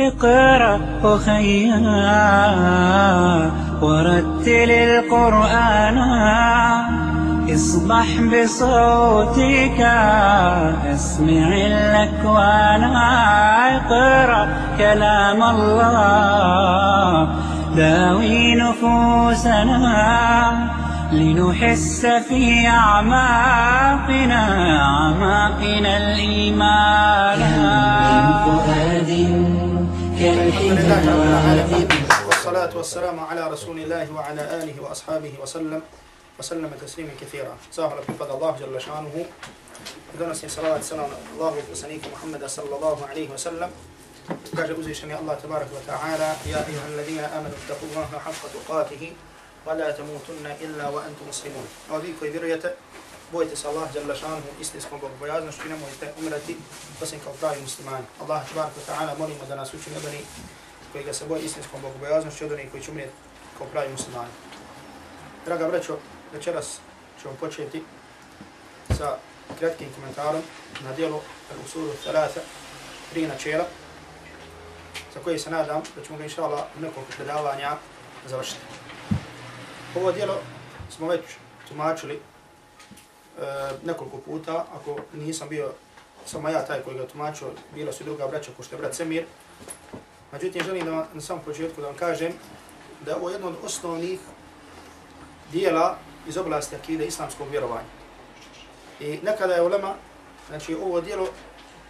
اقرأ أخيا ورتل القرآن. اصبح بصوتك اسمع الأكوان. اقرأ كلام الله داوي نفوسنا. لنحس في أعماقنا أعماقنا الإيمان. فؤاد والصلاة والسلام على رسول الله وعلى آله وأصحابه وسلم وسلم تسليما كثيرا. صاحب قد الله جل شأنه. دونس صلاة سلام الله وسنيك محمد صلى الله عليه وسلم كاجة أزيشني الله تبارك وتعالى يا أيها الذين آمنوا اتقوا الله حق تقاته ولا تموتن إلا وأنتم مسلمون وذيك برية bojite se Allah jalla šanuhu istinskom bogobojaznošću i nemojte umrati osim kao pravi muslimani. Allah tabarak ta'ala molimo da nas učini od onih koji ga se boje istinskom bogobojaznošću od onih koji će umrijeti kao pravi muslimani. Draga braćo, večeras ćemo početi sa kratkim komentarom na dijelu Al-Usulu Thalatha, tri načela, za koje se nadam da ćemo ga inša Allah u nekoliko predavanja završiti. Ovo dijelo smo već tumačili E, nekoliko puta, ako nisam bio samo ja taj koji ga tumačio, bila su druga braća ko što je brat Semir. Međutim, želim da vam, na samom početku da vam kažem da je ovo jedno od osnovnih dijela iz oblasti akide islamskog vjerovanja. I nekada je ulema, znači ovo dijelo,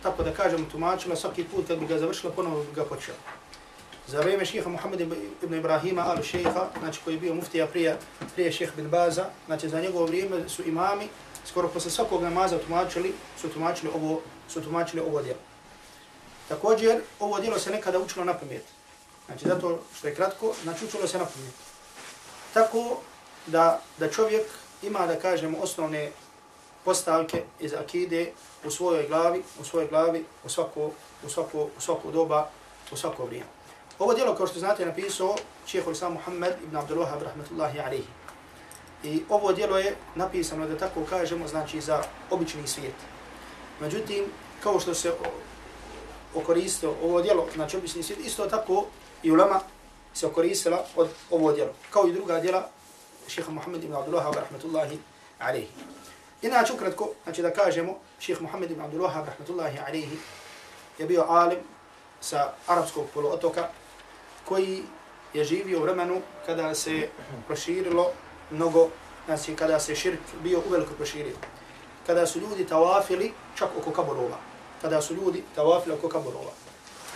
tako da kažem, tumačila svaki put kad bi ga završila, ponovo bi ga počela. Za vrijeme šeha Muhammed ibn Ibrahima al šeha, znači koji je bio muftija prije, prije šeha bin Baza, znači za njegovo vrijeme su imami, skoro posle svakog namaza tumačili, su tumačili ovo, su tumačili ovo djelo. Također, ovo djelo se nekada učilo na pamet. Znači, zato što je kratko, znači učilo se na pamet. Tako da, da čovjek ima, da kažemo, osnovne postavke iz akide u svojoj glavi, u svojoj glavi, u svako, u svako, u svako doba, u svako vrijeme. Ovo djelo, kao što znate, je napisao šehol sam Muhammed ibn Abdul Wahab, rahmetullahi alihi. I ovo djelo je napisano, da tako kažemo, znači za obični svijet. Međutim, kao što se okoristio ovo djelo, znači obični svijet, isto tako i ulema se okoristila od ovo djelo. Kao i druga djela šeha Muhammed ibn Abdullah, rahmetullahi rahmatullahi alihi. Inače, ukratko, znači da kažemo, šeha Muhammed ibn Abdullah, rahmetullahi rahmatullahi alaihi, je bio alim sa arapskog poluotoka, koji je živio u vremenu kada se proširilo mnogo, znači kada se širk bio uveliko proširio. Kada su ljudi tawafili čak oko kaborova. Kada su ljudi tawafili oko kaborova.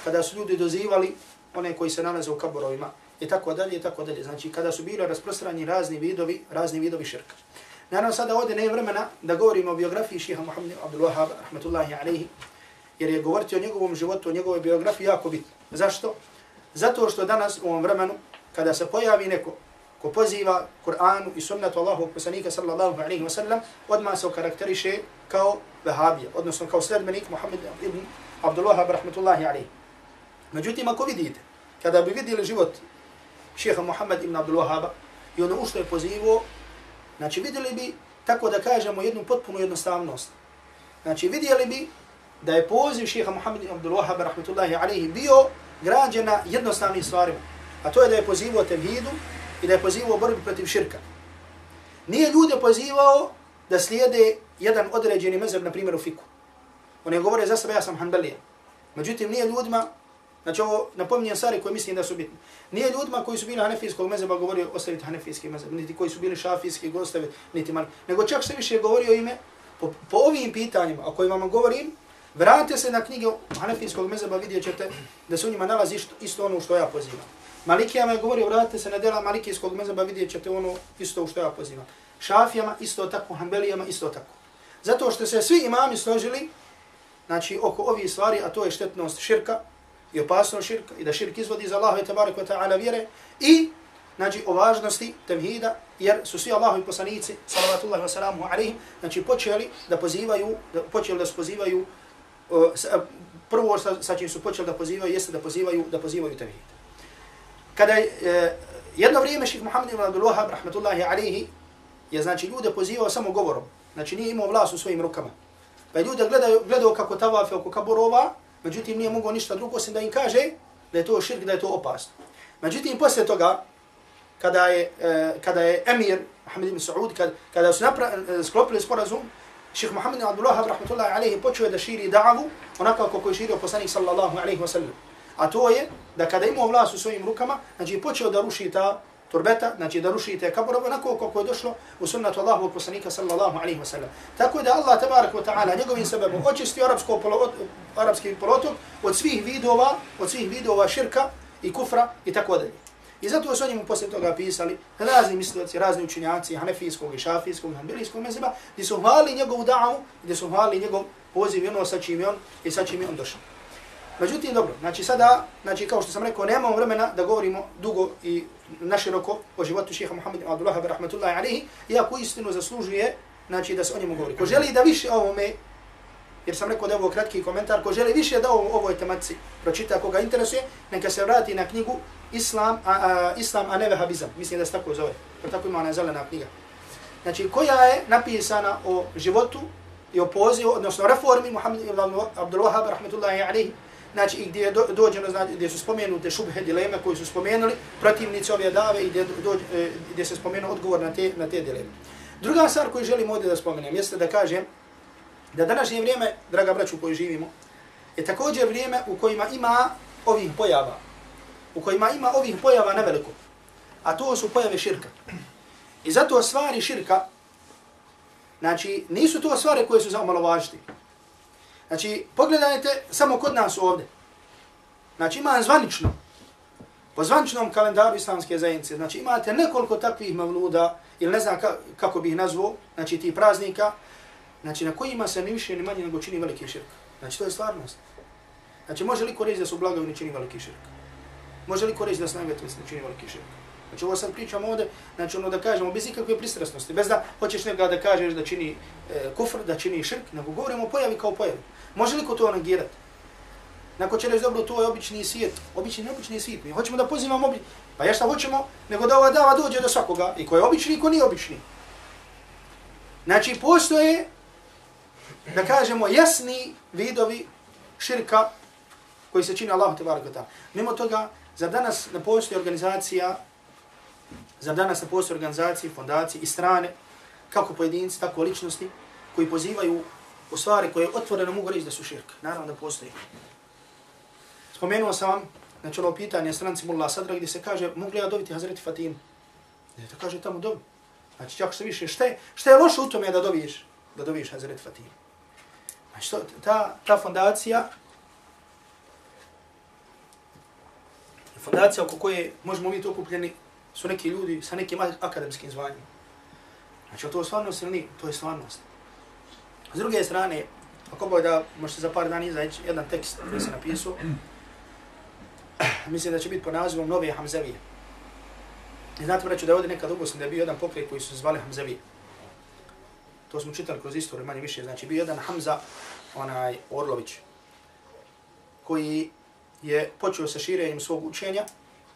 Kada su ljudi dozivali one koji se nalaze u kaborovima i tako dalje i tako dalje. Znači kada su bili rasprostranjeni razni vidovi, razni vidovi širka. Naravno, sada ovdje ne vremena da govorimo o biografiji šeha Muhammed Abdul Wahab, rahmatullahi alaihi, jer je govoriti o njegovom životu, o njegovoj biografiji jako bitno. Zašto? Zato što danas u ovom vremenu, kada se pojavi neko ko poziva Kur'anu i sunnetu Allahu poslanika sallallahu alaihi wa sallam, odmah se okarakteriše kao vehabija, odnosno kao sledbenik Muhammed ibn Abdul Wahab, rahmatullahi alaihi. Međutim, ako vidite, kada bi vidjeli život šeha Muhammed ibn Abdul Wahaba i ono u što je pozivao, Znači vidjeli bi, tako da kažemo, jednu potpunu jednostavnost. Znači vidjeli bi da je poziv šeha Muhammed Abdul Wahab, rahmetullahi alaihi, bio građena na jednostavnim stvarima. A to je da je pozivao tevhidu i da je pozivao borbi protiv širka. Nije ljude pozivao da slijede jedan određeni mezheb, na primjer u fiku. Oni govore za sebe, ja sam hanbelija. Međutim, nije ljudima Znači ovo napominjem stvari koje mislim da su bitne. Nije ljudima koji su bili hanefijskog mezheba govorio ostaviti hanefijski mezheb, niti koji su bili šafijski gostavi, niti mali. Nego čak se više govorio ime po, po ovim pitanjima o kojima vam govorim, vratite se na knjige hanefijskog mezheba, vidjet ćete da se u njima nalazi isto, isto ono što ja pozivam. Malikijama je govorio, vratite se na dela malikijskog mezaba, vidjet ćete ono isto što ja pozivam. Šafijama isto tako, hanbelijama isto tako. Zato što se svi imami složili, znači oko ovih stvari, a to je štetnost širka, i opasno širka i da širk izvodi za Allaha i tabarik wa ta'ala vjere i znači o važnosti tevhida jer su svi Allahovi poslanici salavatullahi wa salamu alaihim znači počeli da pozivaju da počeli da pozivaju uh, prvo sa, sa čim su počeli da pozivaju jeste da pozivaju da pozivaju tevhid kada je uh, jedno vrijeme ših Muhammed ibn Abdul Wahab rahmetullahi alaihi je znači ljude pozivao samo govorom znači nije imao vlast u svojim rukama pa ljude gledaju, gledao kako tavafe oko kaborova, Međutim, nije mogao ništa drugo, osim da im kaže, da je to širk, da je to opasno. Međutim, poslije toga, kada je, uh, kada je emir Muhammed ibn Saud, kad, kada su napra, uh, sklopili sporazum, ših Muhammed ibn Abdullah, rahmetullahi alayhi počeo da širi davu, onako kako je širio poslanik sallallahu alaihi wa sallam. A to je da kada imao vlast u svojim rukama, znači počeo da ruši ta turbeta, znači da ruši te kaburove, onako kako je došlo u sunnatu Allahu poslanika sallallahu alaihi wa sallam. Tako da Allah tabarak wa ta'ala njegovim sebebom očisti arapsko polo, arapski polotok od svih vidova, od svih vidova širka i kufra i tako dalje. I zato su njemu poslije toga pisali razni mislioci, razni učinjaci, hanefijskog i šafijskog, i hanbilijskog mezeba, gdje su hvali njegovu da'avu, gdje su hvali njegov poziv i ono sa čim je on i sa čim je on došao. Međutim, dobro, znači sada, znači kao što sam rekao, nemamo vremena da govorimo dugo i naširoko o životu šeha Muhammeda Abdullah ibn rahmatullahi alihi, iako istinu zaslužuje, znači da se o njemu govori. Ko želi da više o ovome, jer sam rekao da je ovo kratki komentar, ko želi više da o ovoj tematici pročita, koga interesuje, neka se vrati na knjigu Islam, a, a, Islam a ne vehabizam. Mislim da se tako zove, jer tako ima ona zelena knjiga. Znači, koja je napisana o životu i o pozivu, odnosno reformi Muhammed ibn Abdullah rahmatullahi alihi, znači i gdje je do, dođeno, znači, gdje su spomenute šubhe dileme koji su spomenuli protivnici ove dave i gdje, dođe, e, gdje se spomenu odgovor na te, na te dileme. Druga stvar koju želim ovdje da spomenem jeste da kažem da današnje vrijeme, draga braću koji živimo, je također vrijeme u kojima ima ovih pojava, u kojima ima ovih pojava na veliko. a to su pojave širka. I zato stvari širka, znači nisu to stvari koje su za omalovažiti, Znači, pogledajte samo kod nas ovdje. Znači, ima zvanično, po zvaničnom kalendaru islamske zajednice, znači imate nekoliko takvih mavluda, ili ne znam kako bih nazvao, znači ti praznika, znači na kojima se ni više ni manje nego čini veliki širk. Znači, to je stvarnost. Znači, može li ko reći da su blagovi ne čini veliki širk? Može li ko reći da su najvetlici ne čini veliki širk? Znači ovo sad pričamo ovdje, znači ono da kažemo bez ikakve pristrasnosti, bez da hoćeš nekada da kažeš da čini e, kufr, da čini širk, nego govorimo o pojavi kao pojavi. Može li ko to negirati? Neko će reći, dobro, to je obični svijet. Obični, neobični svijet. Mi hoćemo da pozivamo obični. Pa ja šta hoćemo? Nego da ova dava dođe do svakoga. I ko je obični i ko nije obični. Znači, postoje, da kažemo, jasni vidovi širka koji se čini Allah te barakata. Mimo toga, za danas ne postoji organizacija, za danas ne postoji organizacije, fondacije i strane, kako pojedinci, tako ličnosti, koji pozivaju u stvari koje otvoreno mogu reći da su širk. Naravno da postoji. Spomenuo sam vam, znači ono pitanje stranci Mullah Sadra gdje se kaže, mogu li ja dobiti Hazreti Fatim? Ne, to kaže tamo dobi. Znači čak se više, šta je, šta je loše u tome da dobiješ, da dobiješ Hazreti Fatim? Znači to, ta, ta fondacija, fondacija oko koje možemo biti okupljeni su neki ljudi sa nekim akademskim zvanjima. Znači to je stvarnost ili nije? To je stvarnost. S druge strane, ako boj da možete za par dana izaći jedan tekst koji se napisao, mislim da će biti po nazivom Nove Hamzevije. I znate braću, da je ovdje nekad ugosim da je bio jedan pokret koji su zvali Hamzevije. To smo čitali kroz istoriju manje više. Znači bio jedan Hamza, onaj Orlović, koji je počeo sa širenjem svog učenja,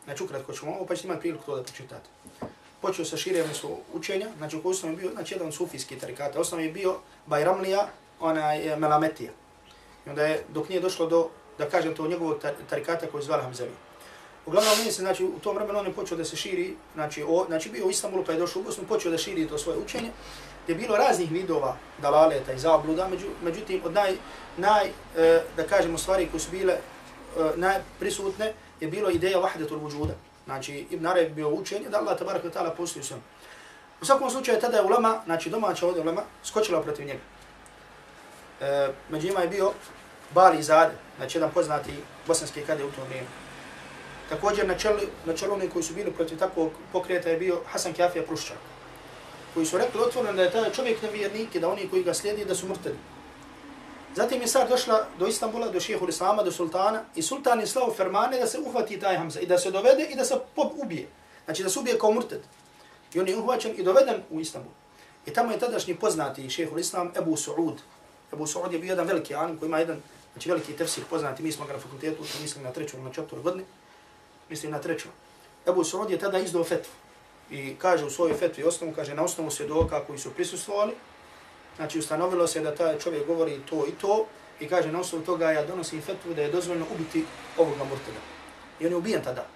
znači ukratko ćemo ovo, pa ćete imati priliku to da pročitate počeo sa širenjem svog učenja, znači u je bio znači, jedan sufijski tarikata, osnovno je bio Bajramlija, ona e, Melametija. I onda je, dok nije došlo do, da kažem to, njegovog tarikata koji zvala Hamzeli. Uglavnom, mi se, znači, u tom vremenu on je počeo da se širi, znači, o, znači bio u Istanbulu pa je došao u Bosnu, počeo da širi to svoje učenje, gdje je bilo raznih vidova dalaleta i zabluda, među, međutim, od naj, naj e, da kažemo, stvari koje su bile e, najprisutne, je bilo ideja vahdetul vujuda. Znači, Ibn Arabi bio učen da Allah tabaraka ta'ala postoji sam. U svakom slučaju, tada je ulema, znači domaća ovdje ulema, skočila protiv njega. E, među njima je bio Bali Zade, znači jedan poznati bosanski kade u to vrijeme. Također na čelu, na čelu oni koji su bili protiv takvog pokreta je bio Hasan Kjafija Pruščak, koji su rekli otvoreno da je taj čovjek nevjernik i da oni koji ga slijedi da su mrtvi. Zatim je sad došla do Istanbula, do šehehu Islama, do sultana i sultan je slao fermane da se uhvati taj Hamza i da se dovede i da se pop ubije. Znači da se ubije kao murted. I on je uhvaćen i doveden u Istanbul. I tamo je tadašnji poznati šehehu Islam Ebu Suud. Ebu Suud je bio jedan veliki alim koji ima jedan znači veliki tefsir poznati. Mi smo ga na fakultetu, mislim na treću na četvrtu godini. Mislim na treću. Ebu Suud je tada izdao fetvu. I kaže u svojoj fetvi osnovu, kaže na osnovu svjedoka koji su prisustvovali, Znači ustanovilo se da taj čovjek govori to i to i kaže na osnovu toga ja donosim fetvu da je dozvoljno ubiti ovoga murtada. I on je ubijen tada.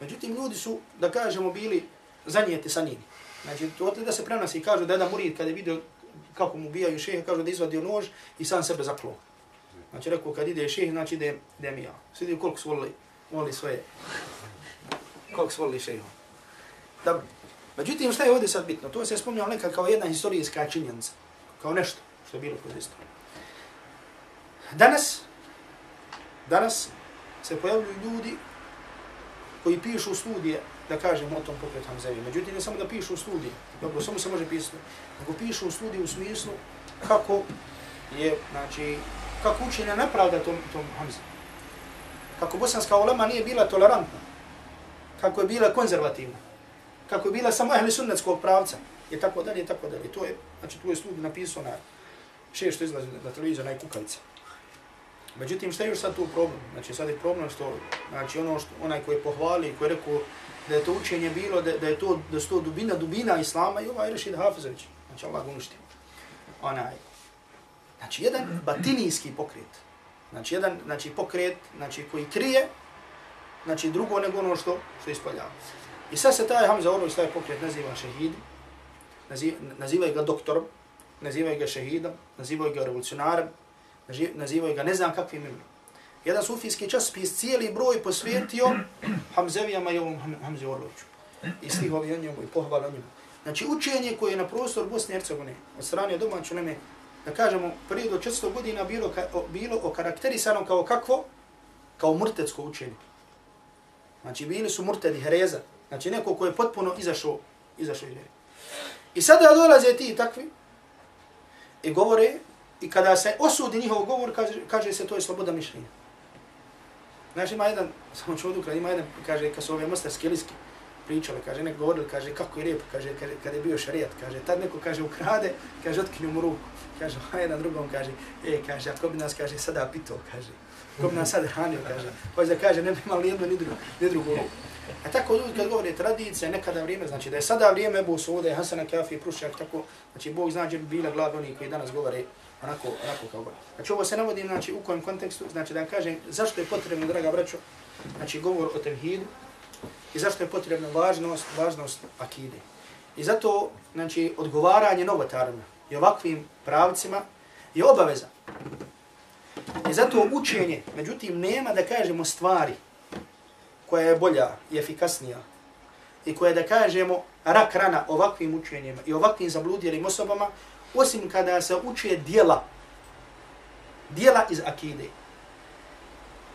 Međutim, ljudi su, da kažemo, bili zanijeti sa njim. Znači, to da se prenosi i kažu da jedan murid kada je vidio kako mu ubijaju šeha, kažu da izvadio nož i sam sebe zaklo. Znači, rekao, kad ide šeha, znači da je, mi ja. Svidio koliko su volili, volili svoje, koliko su volili šeha. Dobro. Međutim, šta je ovdje sad bitno? To se je spomnjalo nekad kao jedna historijska činjenica. Kao nešto što je bilo kroz istoriju. Danas, danas se pojavljuju ljudi koji pišu studije, da kažem o tom pokretu Hamzevi. Međutim, ne samo da pišu studije, dobro, samo se može pisati, nego pišu studije u smislu kako je, znači, kako učenja nepravda tom, tom Hamze. Kako bosanska ulema nije bila tolerantna, kako je bila konzervativna, kako je bila samo ehli sunnetskog pravca, je tako dalje, i tako dalje. To je, znači, tu je studij napisao na še što izlazi na televiziju, na kukavica. Međutim, šta je još sad tu problem? Znači, sad je problem što, znači, ono što, onaj koji je pohvali, koji je rekao da je to učenje bilo, da, da je to, da su to dubina, dubina Islama i ovaj Rešid Hafizović. Znači, Allah gunušti. Onaj. Znači, jedan batinijski pokret. Znači, jedan, znači, pokret, znači, koji krije, znači, drugo nego ono što, što ispoljava. I sad se taj Hamza Orović, taj pokret naziva šehidi, naziva, naziva ga doktorom, nazivaju ga šehidom, nazivaju ga revolucionarem, nazivaju ga ne znam kakvim imenom. Jedan sufijski časopis cijeli broj posvetio Hamzevijama i ovom Hamze Orloviću. I stihovi o njemu i pohvala o njemu. Znači učenje koje je na prostor Bosne i Hercegovine od strane domaću neme, da kažemo, prije do 400 godina bilo, ka, o, bilo okarakterisano kao kakvo? Kao murtetsko učenje. Znači bili su murtedi, hereza. Znači neko ko je potpuno izašao, izašao iz I sada dolaze ti takvi, i govore, i kada se osudi njihov govor, kaže, kaže se to je sloboda mišljenja. Znači ima jedan, samo ću odukrat, ima jedan, kaže, kad su ove mostarske liske pričale, kaže, nek govorili, kaže, kako je lijep, kaže, kaže, kada je bio šarijat, kaže, tad neko, kaže, ukrade, kaže, otkinju mu ruku, kaže, a jedan drugom, kaže, e, kaže, ako bi nas, kaže, sada pitao, kaže, ko bi nam sad hranio, kaže, hoće da kaže, ne bi imali jedno ni drugo. ni drugu ruku. A tako ljudi kad govore tradicija, nekada vrijeme, znači da je sada vrijeme Ebu Sude, Hasana Kafi, Prušak, tako, znači Bog zna gdje bi bila glad oni koji danas govore onako, onako kao govore. Znači ovo se navodi znači, u kojem kontekstu, znači da kažem zašto je potrebno, draga braćo, znači govor o tevhidu i zašto je potrebna važnost, važnost akide. I zato, znači, odgovaranje novotarima i ovakvim pravcima je obaveza. I zato učenje, međutim, nema da kažemo stvari koja je bolja i efikasnija i koja je, da kažemo, rak rana ovakvim učenjima i ovakvim zabludjelim osobama, osim kada se uče dijela, dijela iz akide.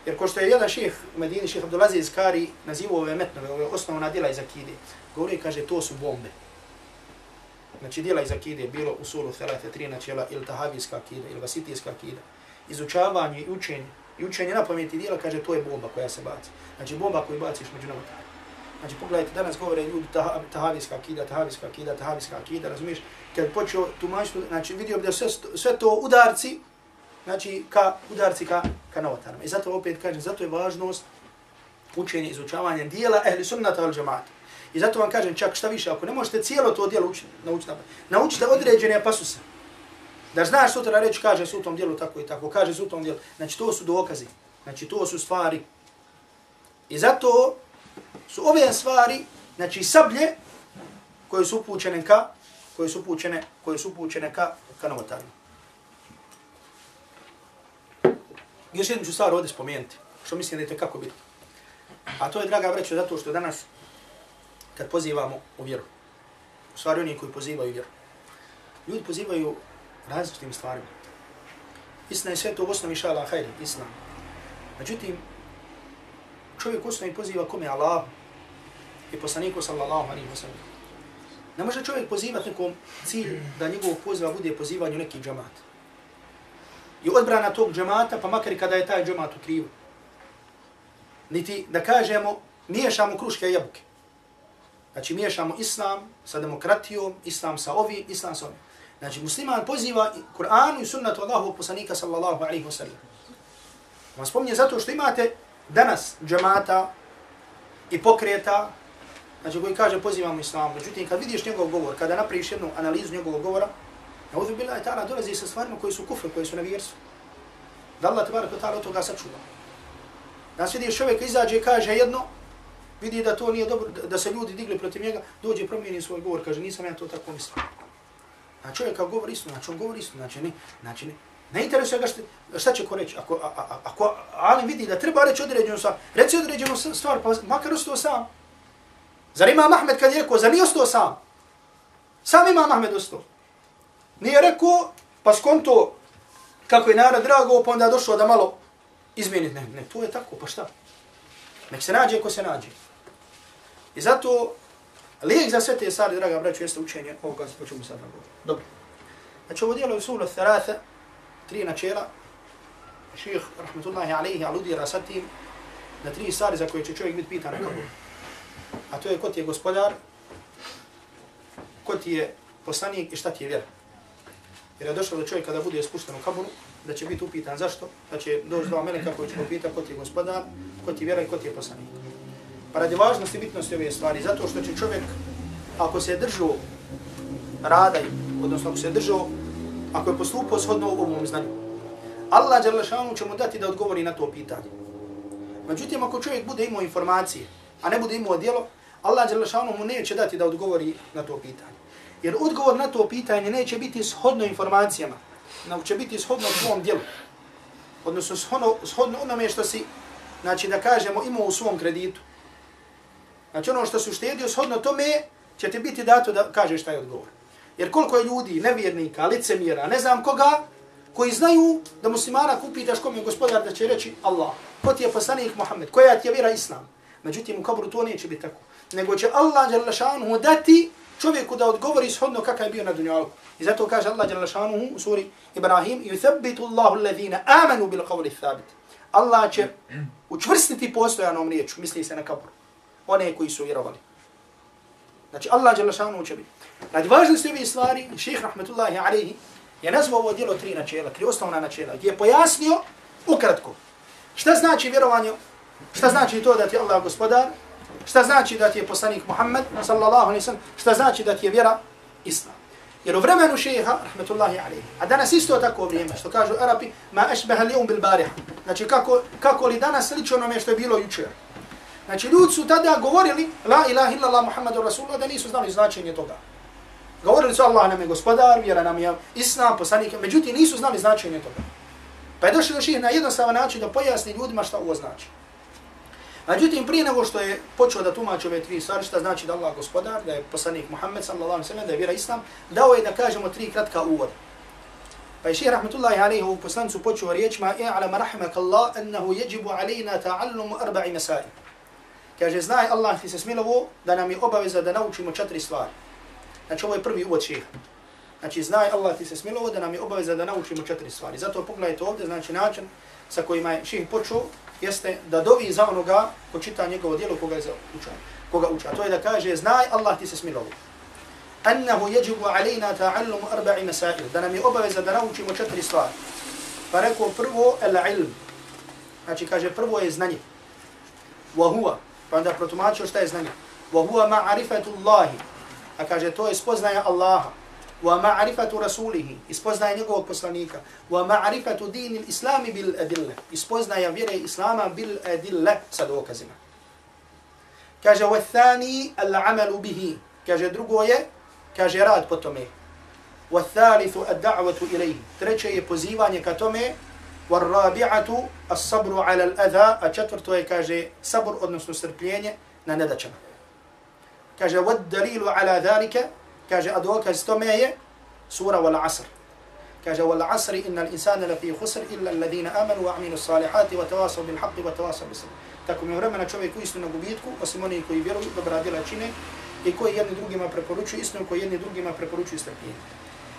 Jer ko što je jedan ših u Medini, ših Abdulaziz Kari, nazivu ove metnove, ove osnovna dijela iz akide, govori i kaže, to su bombe. Znači, dijela iz akide, bilo u sulu tri načela, ili tahavijska akida, ili vasitijska akida, izučavanje i učenje, i učenje na pameti dijela, kaže, to je bomba koja se baci. Znači, bomba koju baciš među novotare. Znači, pogledajte, danas govore ljudi tahavijska akida, tahavijska akida, tahavijska akida, razumiješ? Kad počeo tumačiti, znači, vidio bi da sve, sve to udarci, znači, ka udarci ka, ka novotarima. I zato opet kažem, zato je važnost učenje, izučavanje dijela ehli sunnata al džamata. I zato vam kažem, čak šta više, ako ne možete cijelo to dijelo učiti, naučite, pa- naučite određene pasuse. Da znaš sutra reći, kaže su u tom dijelu tako i tako, kaže su u tom dijelu. Znači, to su dokazi. Znači, to su stvari. I zato su ove stvari, znači, sablje koje su upućene ka, koje su upućene, koje su upućene ka, ka novotarima. Još jednu ću stvar ovdje spomenuti, što mislim da je kako bitno. A to je, draga vreća, zato što danas, kad pozivamo u vjeru, u stvari oni koji pozivaju vjeru, ljudi pozivaju različitim stvarima. Istina je sve to u osnovi šala hajri, islam. Međutim, čovjek osnovi poziva kome Allah i poslaniku sallallahu alaihi wa sallam. Ne može čovjek pozivati nekom cilj da njegov poziva bude pozivanje u neki džamat. I odbrana tog džamata, pa makar kada je taj džamat u krivu. Niti da kažemo, miješamo kruške i jabuke. Znači, miješamo islam sa demokratijom, islam sa ovim, islam sa ovim. Znači, musliman poziva Kur'anu i sunnatu Allahovog poslanika sallallahu alaihi wa sallam. Vam spominje zato što imate danas džemata i pokreta, znači koji kaže pozivamo islam. Međutim, kad vidiš njegov govor, kada napriš jednu analizu njegovog govora, na uzbi bila je ta'ala dolazi sa stvarima koji su kufre, koji su na vjersu. Da Allah tebara ko ta'ala od toga sačuva. Danas vidiš čovjek izađe i kaže jedno, vidi da to nije dobro, da se ljudi digli protiv njega, dođe promijeni svoj govor, kaže nisam ja to tako mislio. A čovjek kao govori istinu, znači on govori istinu, znači ne, znači ne, ne interesuje ga šta, šta će ko reći. Ako, a, a, ako Alim vidi da treba reći određenu stvar, reci određenu stvar, pa makar ostao sam. Zar ima Mahmed kad je rekao, zar nije ostao sam? Sam ima Mahmed ostao. Nije rekao, pa skonto kako je narod drago, pa onda došao da malo izmijeniti. Ne, ne, to je tako, pa šta? Nek se nađe ko se nađe. I zato lijek za sve te stvari, draga braću, jeste učenje ovoga o čemu sad nam govorim. Dobro. Znači ovo dijelo je sulu tharatha, tri načela. Ših, rahmetullahi alaihi, aludira sa tim na tri stvari za koje će čovjek biti pitan na kaburu. A to je ko ti je gospodar, ko ti je poslanik i šta ti je vjera. Jer je došlo do čovjeka da bude spušten u kaburu, da će biti upitan zašto, da će doći dva meleka koji će pitati ko ti je gospodar, ko ti je vjera i ko ti je poslanik. Pa radi važnosti i bitnosti ove stvari, zato što će čovjek, ako se držao rada, odnosno ako se držao, ako je postupao shodno u ovom znanju, Allah Đalešanu će mu dati da odgovori na to pitanje. Međutim, ako čovjek bude imao informacije, a ne bude imao djelo, Allah Đalešanu mu neće dati da odgovori na to pitanje. Jer odgovor na to pitanje neće biti shodno informacijama, nego će biti shodno svom djelu. Odnosno shodno, shodno onome što si, znači da kažemo, imao u svom kreditu. Znači ono što su štedio, shodno tome će ti biti dato da kažeš taj odgovor. Jer koliko je ljudi, nevjernika, licemjera, ne znam koga, koji znaju da muslimana kupi daš kom je gospodar da će reći Allah. Ko ti je poslanik Muhammed? Koja ti je vjera Islam? Međutim, u kabru to neće biti tako. Nego će Allah mu dati čovjeku da odgovori shodno kakav je bio na dunjalku. I zato kaže Allah jalla šanuhu u suri Ibrahim يُثَبِّتُ Allahu الَّذِينَ amanu بِالْقَوْلِ qawli thabit. Allah će učvrstiti postojanom riječu, misli se na kabur. One koji su vjerovali. Znači Allah jalla šanuhu će biti. Radi važnosti ove stvari, šeheh rahmetullahi alaihi je nazvao ovo djelo tri načela, tri osnovna načela, gdje je pojasnio ukratko. Šta znači vjerovanje? Šta znači to da ti Allah gospodar? Šta znači da ti je poslanik Muhammed sallallahu alaihi sallam? Šta znači da ti je vjera Islam? Jer u vremenu šeha, rahmetullahi alaihi, a danas isto tako vrijeme, što kažu Arapi, ma ešbeha li um bil bariha. Znači kako, kako li danas sliče onome što je bilo jučer. Znači ljudi su tada govorili, la ilaha illallah Muhammadur Rasulullah, da nisu znali značenje toga. Govorili su Allah nam je gospodar, vjera nam je Islam, poslanik, međutim nisu znali značenje toga. Pa je došli do ših na jednostavan način da pojasni ljudima šta ovo znači. Međutim, prije nego što je počeo da tumači ove tri stvari, šta znači da Allah gospodar, da je poslanik Muhammed sallallahu alaihi sallam, da je vjera Islam, dao je da kažemo tri kratka uvoda. Pa je ših rahmetullahi alaihi u poslancu počeo riječima i'alama rahimak Allah ennehu jeđibu alaina ta'allumu arba'i mesaib. Kaže, znaj Allah ti se smilovo da nam je obaveza da naučimo četiri stvari. Znači, ovo je prvi uvod šeha. Znači, znaj Allah ti se smilovo da nam je obaveza da naučimo četiri stvari. Zato pogledajte ovdje, znači način sa kojima je šeha počeo, jeste da dovi za onoga ko čita njegovo djelo koga je učan. Koga uča. To je da kaže, znaj Allah ti se smilovo. Annahu jeđibu alejna ta'allumu arba'i masail. Da nam je obaveza da naučimo četiri stvari. Pa rekao prvo, el ilm. Znači kaže, prvo je znanje. Wa huwa. Pa onda protumačio šta je znanje. Wa huwa ma'arifatu Allahi. A kaže, to je spoznaje Allaha. Wa ma'rifatu rasulihi. Ispoznaje njegovog poslanika. Wa ma'rifatu din al-islam bil adilla ispoznaje vjere islama bil adilla sa dokazima. Kaže wa thani al-amalu bihi. Kaže drugo je kaže rad po tome. Wa thalithu ad-da'watu ilayhi. Treće je pozivanje ka tome wa rabi'atu as-sabru 'ala al-adha a četvrto je kaže sabr odnosno strpljenje na nedaćama. Kaže wa dalilu 'ala dhalika kaže a dokaz tome je sura wal asr kaže wal asr innal insana lafi khusr illa alladhina amanu wa amilu salihati wa tawasaw bil haqqi wa tawasaw bis sabr tako mi vremena čovjek u istinu na gubitku osim oni koji vjeruju dobra djela čine i koji jedni drugima preporučuju istinu koji jedni drugima preporučuju strpljenje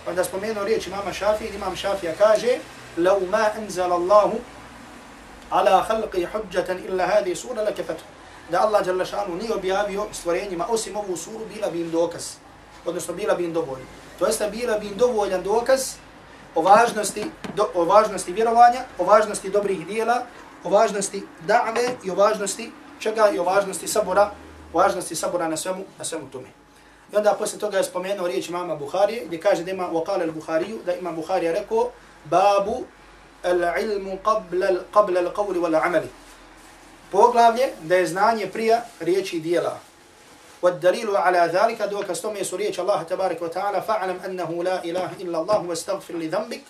onda spomenuo riječ imama Šafi imam Šafija kaže لو ما أنزل الله على خلقي حجة إلا هذه سورة لكفته da Allah dželle šanu nije objavio stvorenjima osim ovu suru bila bi im dokaz odnosno bila bi im dovoljna. To jeste bila bi im dovoljan dokaz o važnosti, do, o važnosti vjerovanja, o važnosti dobrih dijela, o važnosti da've i o važnosti čega i o važnosti sabora, važnosti sabora na svemu, na svemu tome. I onda posle toga je spomenuo riječ imama Buhari, gdje kaže da ima wakale al-Buhariju, da ima Buhari rekao, babu al-ilmu qabla al-qawli wal-amali. poglavlje da je znanje prija riječi i dijela. والدليل على ذلك دوك استمي سورية الله تبارك وتعالى فاعلم أنه لا إله إلا الله واستغفر لذنبك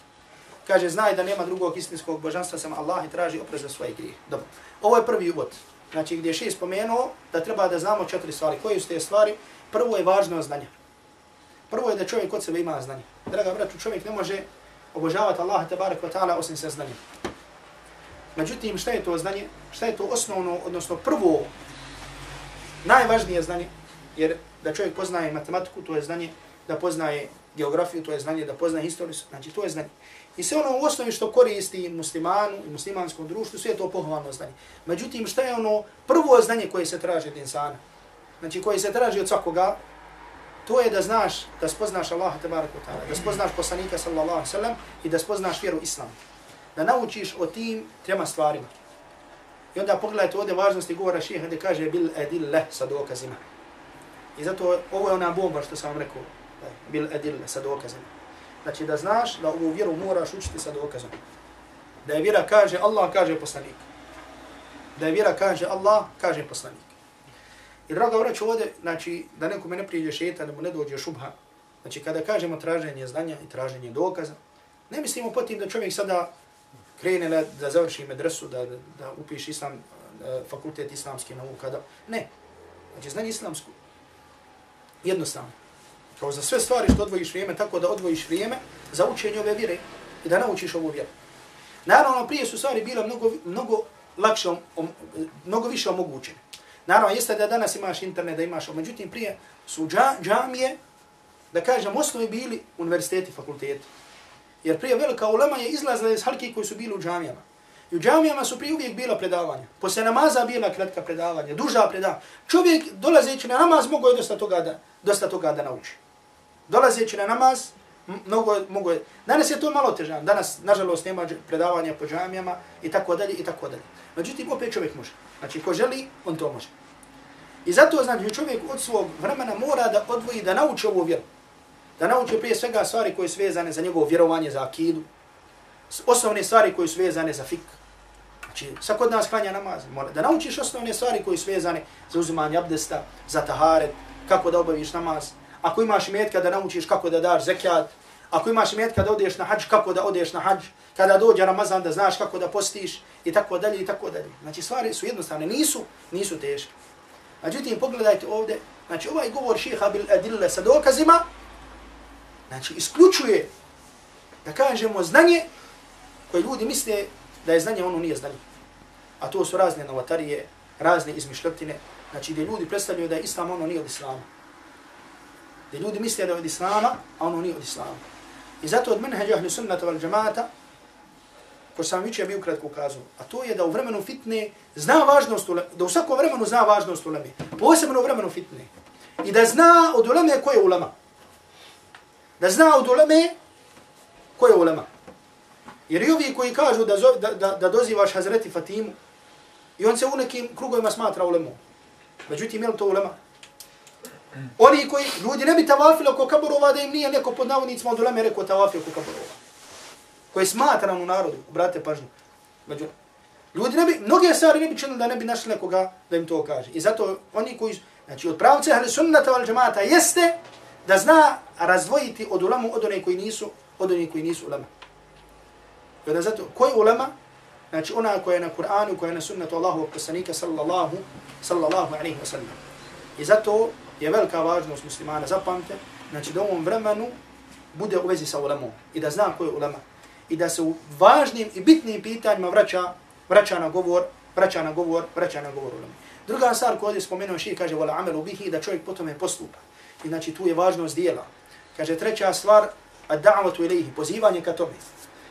kaže znaj da nema drugog istinskog božanstva sam Allah i traži oprez za svoje grije. Dobro. Ovo je prvi uvod. Znači gdje je spomenuo da treba da znamo četiri stvari. Koje su te stvari? Prvo je važno znanje. Prvo je da čovjek kod sebe ima znanje. Draga braću, čovjek ne može obožavati Allaha tabaraka wa ta'ala osim sa znanjem. Međutim, šta je to znanje? Šta je to osnovno, odnosno prvo, najvažnije znanje? Jer da čovjek poznaje matematiku, to je znanje, da poznaje geografiju, to je znanje, da poznaje historiju, znači to je znanje. I sve ono u osnovi što koristi muslimanu i muslimanskom društvu, sve je to pohvalno znanje. Međutim, šta je ono prvo znanje koje se traži od insana? Znači, koji se traži od svakoga, to je da znaš, da spoznaš Allaha tabaraka ta'ala, da spoznaš poslanika sallallahu sallam i da spoznaš vjeru islam. Da naučiš o tim trema stvarima. I onda pogledajte ovdje važnosti govora šeha gdje kaže bil edille sa dokazima. I zato ovo je ona bomba što sam vam rekao. Bil edille sa dokazima. Znači da znaš da ovu vjeru moraš učiti sa dokazom. Da je vjera kaže Allah, kaže poslanik. Da je vjera kaže Allah, kaže poslanik. I draga vraću ovdje, znači, da nekome ne priđe šeta, da mu ne dođe šubha. Znači, kada kažemo traženje znanja i traženje dokaza, ne mislimo po tim da čovjek sada krene da, da završi medresu, da, da, da upiš islam, e, fakultet islamske nauka, da, ne. Znači, znanje islamsko, jednostavno. Kao za sve stvari što odvojiš vrijeme, tako da odvojiš vrijeme za učenje ove vjere i da naučiš ovu vjeru. Naravno, prije su stvari bile mnogo, mnogo lakše, mnogo više omogućene. Naravno, jeste da danas imaš internet, da imaš, međutim, prije su dža, džamije, da kažem, osnovi bili univerziteti, fakulteti. Jer prije velika ulema je izlazila iz halki koji su bili u džamijama. I u džamijama su prije uvijek bila predavanja. Posle namaza bila kratka predavanja, duža predavanja. Čovjek dolazeći na namaz mogo je dosta toga da, dosta toga da nauči. Dolazeći na namaz, mnogo, mogu je. Danas je to malo teže. Danas, nažalost, nema predavanja po džamijama i tako dalje i tako dalje. Međutim, opet čovjek može. Znači, ko želi, on to može. I zato, znači, čovjek od svog vremena mora da odvoji, da nauči ovu vjeru. Da nauči prije svega stvari koje su vezane za njegovo vjerovanje, za akidu. Osnovne stvari koje su vezane za fik. Znači, svako od nas klanja namaz. Mora da naučiš osnovne stvari koje su vezane za uzimanje abdesta, za taharet, kako da obaviš namaz. Ako imaš imetka da naučiš kako da daš zekijat, Ako imaš imetka da odeš na hađ, kako da odeš na hađ, kada dođe Ramazan da znaš kako da postiš i tako dalje i tako dalje. Znači stvari su jednostavne, nisu, nisu teške. Međutim, pogledajte ovdje, znači ovaj govor šeha bil adille sa dokazima, znači isključuje, da kažemo, znanje koje ljudi misle da je znanje, ono nije znanje. A to su razne novatarije, razne izmišljotine, znači gdje ljudi predstavljaju da je islam, ono nije od islama. Gdje ljudi misle da je od islama, a ono nije od islama. I zato od menheđa ahli sunnata val džemata, ko sam viće bio kratko ukazao, a to je da u vremenu fitne zna važnost uleme, da u svakom vremenu zna važnost uleme, posebno u vremenu fitne. I da zna od uleme ko je ulema. Da zna od uleme ko je ulema. Jer i ovi koji kažu da, da, da, da dozivaš Hazreti Fatimu, i on se u nekim krugovima smatra ulemom. Međutim, je li to ulema? Oni koji, ljudi ne bi tavafili oko kaburova da im nije neko pod navodnicima od uleme rekao tavafi oko kaburova. Koje smatra u narodu, brate pažnju. Među, ljudi ne bi, mnoge stvari ne bi činili da ne bi našli nekoga da im to kaže. I zato oni koji, znači od pravce ahli sunnata val džemata jeste da zna razdvojiti od ulemu od onih koji nisu, od onih koji nisu ulema. Jer da zato, koji ulema? Znači ona koja je na Kur'anu, koja je na sunnatu Allahu poslanika sallallahu, sallallahu alaihi wa sallam. I zato je velika važnost muslimana, zapamte, znači da u ovom vremenu bude u vezi sa ulemom i da zna ko je ulema. I da se u važnim i bitnim pitanjima vraća, vraća na govor, vraća na govor, vraća na govor ulema. Druga stvar koju ovdje spomenuo ših kaže vola amelu bihi da čovjek potom je postupa. I znači tu je važnost dijela. Kaže treća stvar, a da'vatu ilaihi, pozivanje ka tome.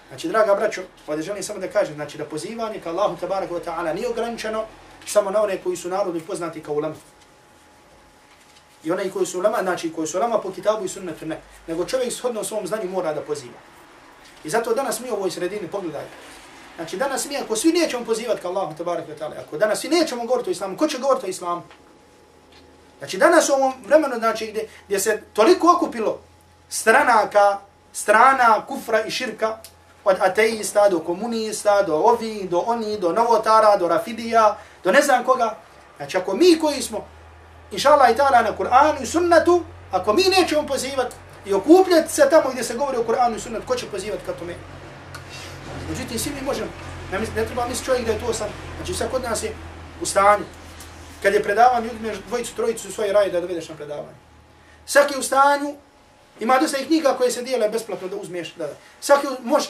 Znači, draga braćo, ovdje želim samo da kažem, znači da pozivanje ka Allahu tabaraka wa ta'ala nije ograničeno samo na one koji su narodni poznati kao ulema. I onaj koji su lama, znači koji su lama po kitabu i sunnetu, ne. Nego čovjek shodno svom znanju mora da poziva. I zato danas mi u ovoj sredini pogledajte. Znači danas mi ako svi nećemo pozivati ka Allahu tabarak wa ta'ala, ako danas svi nećemo govoriti o islamu, ko će govoriti o islamu? Znači danas u ovom vremenu, znači gdje, gdje se toliko okupilo stranaka, strana, kufra i širka, od ateista do komunista, do ovi, do oni, do novotara, do rafidija, do ne znam koga. Znači ako mi koji smo, inša Allah i ta'ala na Kur'anu i sunnatu, ako mi nećemo pozivati i okupljati se tamo gdje se govori o Kur'anu i sunnatu, ko će pozivati kao tome? Međutim, svi mi možemo. Ne, ne treba misli čovjek da je to sam. Znači sve kod nas je u stanju. Kad je predavan, ljudi dvojicu, trojicu u svoje raje da dovedeš na predavanje. Svaki u stanju, ima dosta i knjiga koje se dijele besplatno da uzmeš. Da, da. Svaki, može,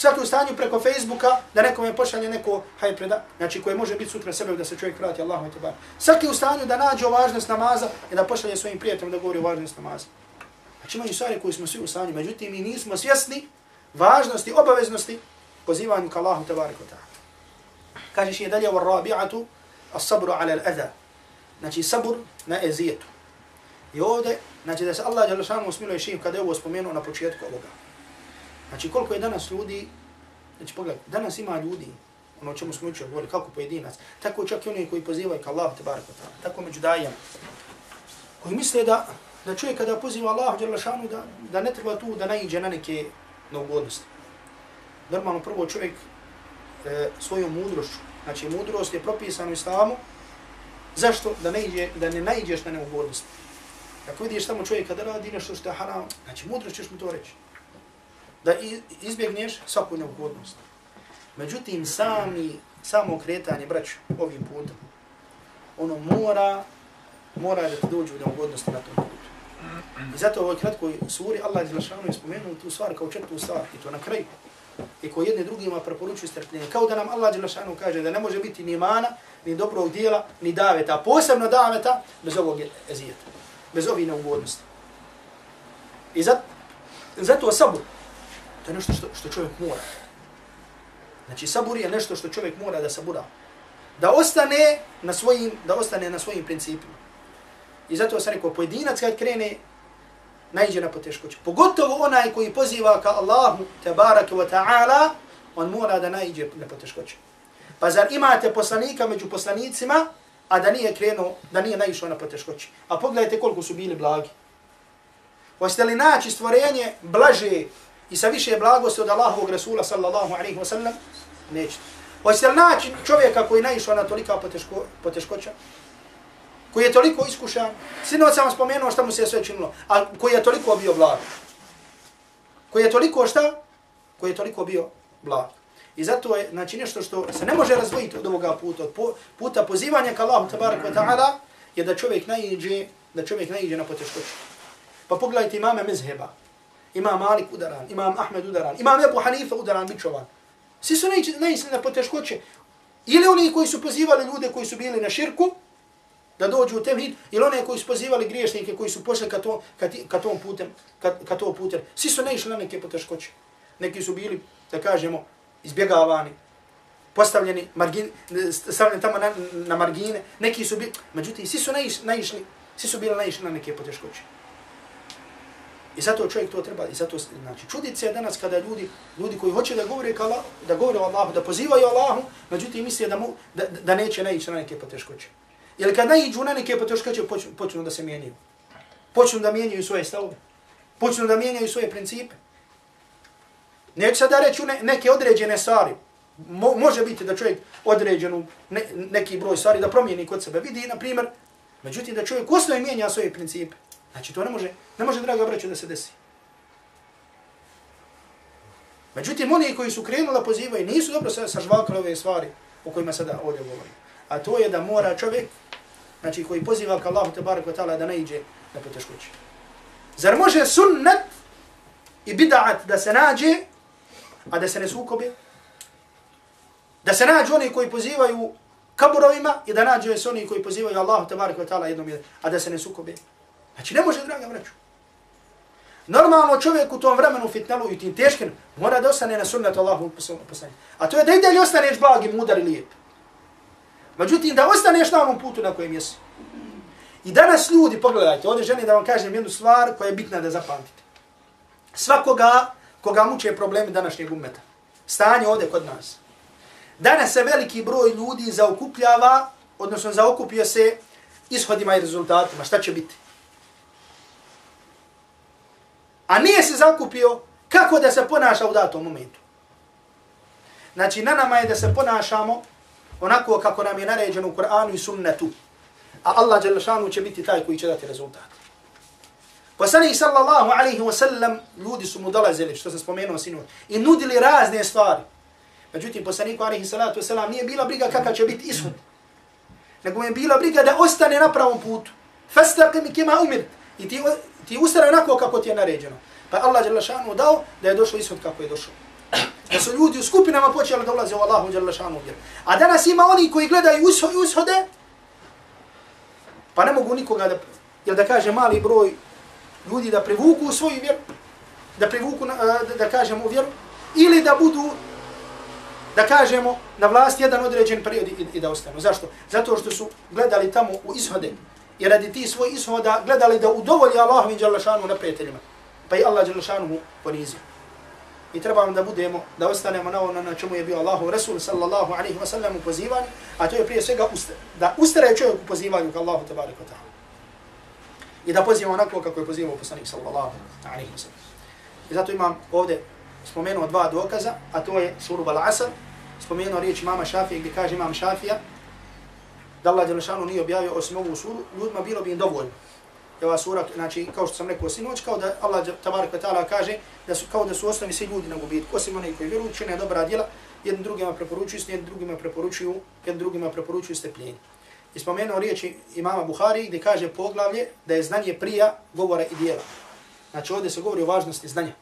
svaki u stanju preko Facebooka da nekome pošalje neko hajpreda, znači koje može biti sutra sebe da se čovjek vrati Allahu te bar. Svaki u stanju da nađe važnost namaza i da pošalje svojim prijateljima da govori o važnosti namaza. Znači imaju stvari koje smo svi u stanju, međutim mi nismo svjesni važnosti, obaveznosti pozivanju ka Allahu te barek Kažeš je dalje u rabi'atu as-sabru ala al-adha. Znači sabur na ezijetu. I ovdje, znači da se Allah dželle šanu smiluje šim kada je ovo spomenuo na početku ovoga. Znači koliko je danas ljudi, znači pogledaj, danas ima ljudi, ono čemu smo učili, govorili, kako pojedinac, tako čak i oni koji pozivaju ka Allah te barek tako među dajama, koji misle da, da čovjek kada poziva Allah dželle šanu da, da ne treba tu da naiđe na neke neugodnosti. Normalno prvo čovjek e, svojom mudrošću, znači mudrost je propisana u islamu, zašto da ne, iđe, da ne naiđeš na neugodnosti. Ako vidiš samo čovjeka da radi nešto što je haram, znači mudrost ćeš mu to reći. Da izbjegneš svaku neugodnost. Međutim, sami, samo kretanje, braću, ovim putem, ono mora, mora da ti dođu neugodnosti na tom putu. I zato u ovoj kratkoj suri Allah izlašavano je spomenuo tu stvar kao četvu stvar i to na kraju. I ko jedne drugima preporučuju strpljenje. Kao da nam Allah Đelešanu kaže da ne može biti ni mana, ni dobrog dijela, ni daveta. Posebno daveta bez ovog ezijeta bez ovih neugodnosti. I zato, zato sabur, to je nešto što, što čovjek mora. Znači sabur je nešto što čovjek mora da sabura. Da ostane na svojim, da ostane na svojim principima. I zato sam rekao, pojedinac kad krene, najđe na poteškoću. Pogotovo onaj koji poziva ka Allahu, tabaraka wa ta'ala, on mora da najđe na poteškoću. Pa zar imate poslanika među poslanicima, a da nije krenuo, da nije naišao na poteškoće. A pogledajte koliko su bili blagi. Hoćete li naći stvorenje blaže i sa više blagosti od Allahovog Rasula sallallahu alaihi wa sallam? Nećete. Hoćete li naći čovjeka koji naišao na tolika poteško, poteškoća? Koji je toliko iskušan? Sinoć sam vam spomenuo šta mu se sve činilo. A koji je toliko bio blag? Koji je toliko šta? Koji je toliko bio blag? I zato je znači nešto što se ne može razvojiti od ovoga puta, od puta pozivanja ka Allahu tabarak wa ta'ala, je da čovjek naiđe, da čovjek naiđe na poteškoće. Pa pogledajte imame mezheba, imam Malik udaran, imam Ahmed udaran, imam Ebu Hanifa udaran, bičovan. Svi su naišli na poteškoće. Ili oni koji su pozivali ljude koji su bili na širku, da dođu u temhid, ili one koji su pozivali griješnike koji su pošli ka, to, ka, ka tom putem, ka, ka tom putem. Svi su naišli na neke poteškoće. Neki su bili, da kažemo, izbjegavani, postavljeni, margin, stavljeni tamo na, na margine, neki su bili, međutim, svi su naiš, naišli, svi su bili naišli na neke poteškoće. I zato čovjek to treba, i zato, znači, čudit se danas kada ljudi, ljudi koji hoće da govore, kala, da govore o Allahu, da pozivaju Allahu, međutim, misle da, mu, da, da neće naići na neke poteškoće. Jer kad naiđu na neke poteškoće, počnu, počnu da se mijenjaju. Počnu da mijenjaju svoje stavove. Počnu da mijenjaju svoje principe. Neću sada reći ne, neke određene stvari. Mo, može biti da čovjek određenu ne, neki broj stvari da promijeni kod sebe. Vidi, na primjer, međutim da čovjek osnovi mijenja svoje principe. Znači to ne može, ne može drago obraću da se desi. Međutim, oni koji su krenuli da pozivaju, nisu dobro sa, sažvakali ove stvari o kojima sada ovdje govorim. A to je da mora čovjek, znači koji poziva ka Allahu te barak ta'ala da ne iđe na poteškoće. Zar može sunnet i bid'at da se nađe a da se ne sukobe? Da se nađu oni koji pozivaju kaburovima i da nađu se oni koji pozivaju Allahu tabarak wa ta'ala jednom jednom, a da se ne sukobe? Znači ne može, draga vraću. Normalno čovjek u tom vremenu fitnelu i tim teškim mora da ostane na sunnetu Allahu poslani. A to je da i dalje ostaneš blag i mudar i lijep. Međutim, da ostaneš na onom putu na kojem jesi. I danas ljudi, pogledajte, ovdje želim da vam kažem jednu stvar koja je bitna da zapamtite. Svakoga koga muče problemi današnjeg umeta. Stanje ovdje kod nas. Danas se veliki broj ljudi zaokupljava, odnosno zaokupio se ishodima i rezultatima. Šta će biti? A nije se zakupio kako da se ponaša u datom momentu. Znači, na nama je da se ponašamo onako kako nam je naređeno u Kur'anu i sunnetu. A Allah Đelešanu će biti taj koji će dati rezultat. Poslanik sallallahu alaihi wa sallam, ljudi su mu dolazili, što se spomenuo sinu, i nudili razne stvari. Međutim, poslaniku alaihi salatu wa sallam nije bila briga kakav će biti ishod. Nego mu je bila briga da ostane na pravom putu. Fastaqim kima umir. I ti, ti ustane onako kako ti je naređeno. Pa Allah Đelešanu dao da je došao ishod kako je došao. Da su ljudi u skupinama počeli da ulaze u Allahu Đelešanu vjeru. A danas ima oni koji gledaju ushode, pa ne mogu nikoga da, jel da kaže mali broj ljudi da privuku u svoju vjeru, da privuku, da, da kažemo vjeru, ili da budu, da kažemo, na vlast jedan određen period i, i da ostanu. Zašto? Zato što su gledali tamo u ishode, i radi ti svoj ishoda gledali da udovolji Allahovim Đalešanu na prijateljima. Pa i Allah Đalešanu mu ponizio. I trebamo da budemo, da ostanemo na ono na čemu je bio Allahu Rasul sallallahu alaihi wa sallam u pozivanju, a to je prije svega usta, da ustare čovjek u pozivanju ka Allahu tabarik wa ta'ala. I da pozivamo onako kako je pozivao poslanik sallallahu alaihi wa sallam. I zato imam ovdje spomenuo dva dokaza, a to je suru Bal-Asr, spomenuo riječ mama Šafija gdje kaže imam Šafija, da Allah Đelešanu nije objavio osim ovu suru, ljudima bilo bi im dovoljno. Je ova sura, znači, kao što sam rekao sinoć, kao da Allah tabarak ta'ala kaže da su, kao da su osnovi svi ljudi na gubitku, osim onih koji vjeruju, čine dobra djela, jednim drugima preporučuju, jednim drugima preporučuju, jednim drugima preporučuju stepljenje. I spomenuo riječi imama Buhari gdje kaže poglavlje da je znanje prija govora i dijela. Znači ovdje se govori o važnosti znanja.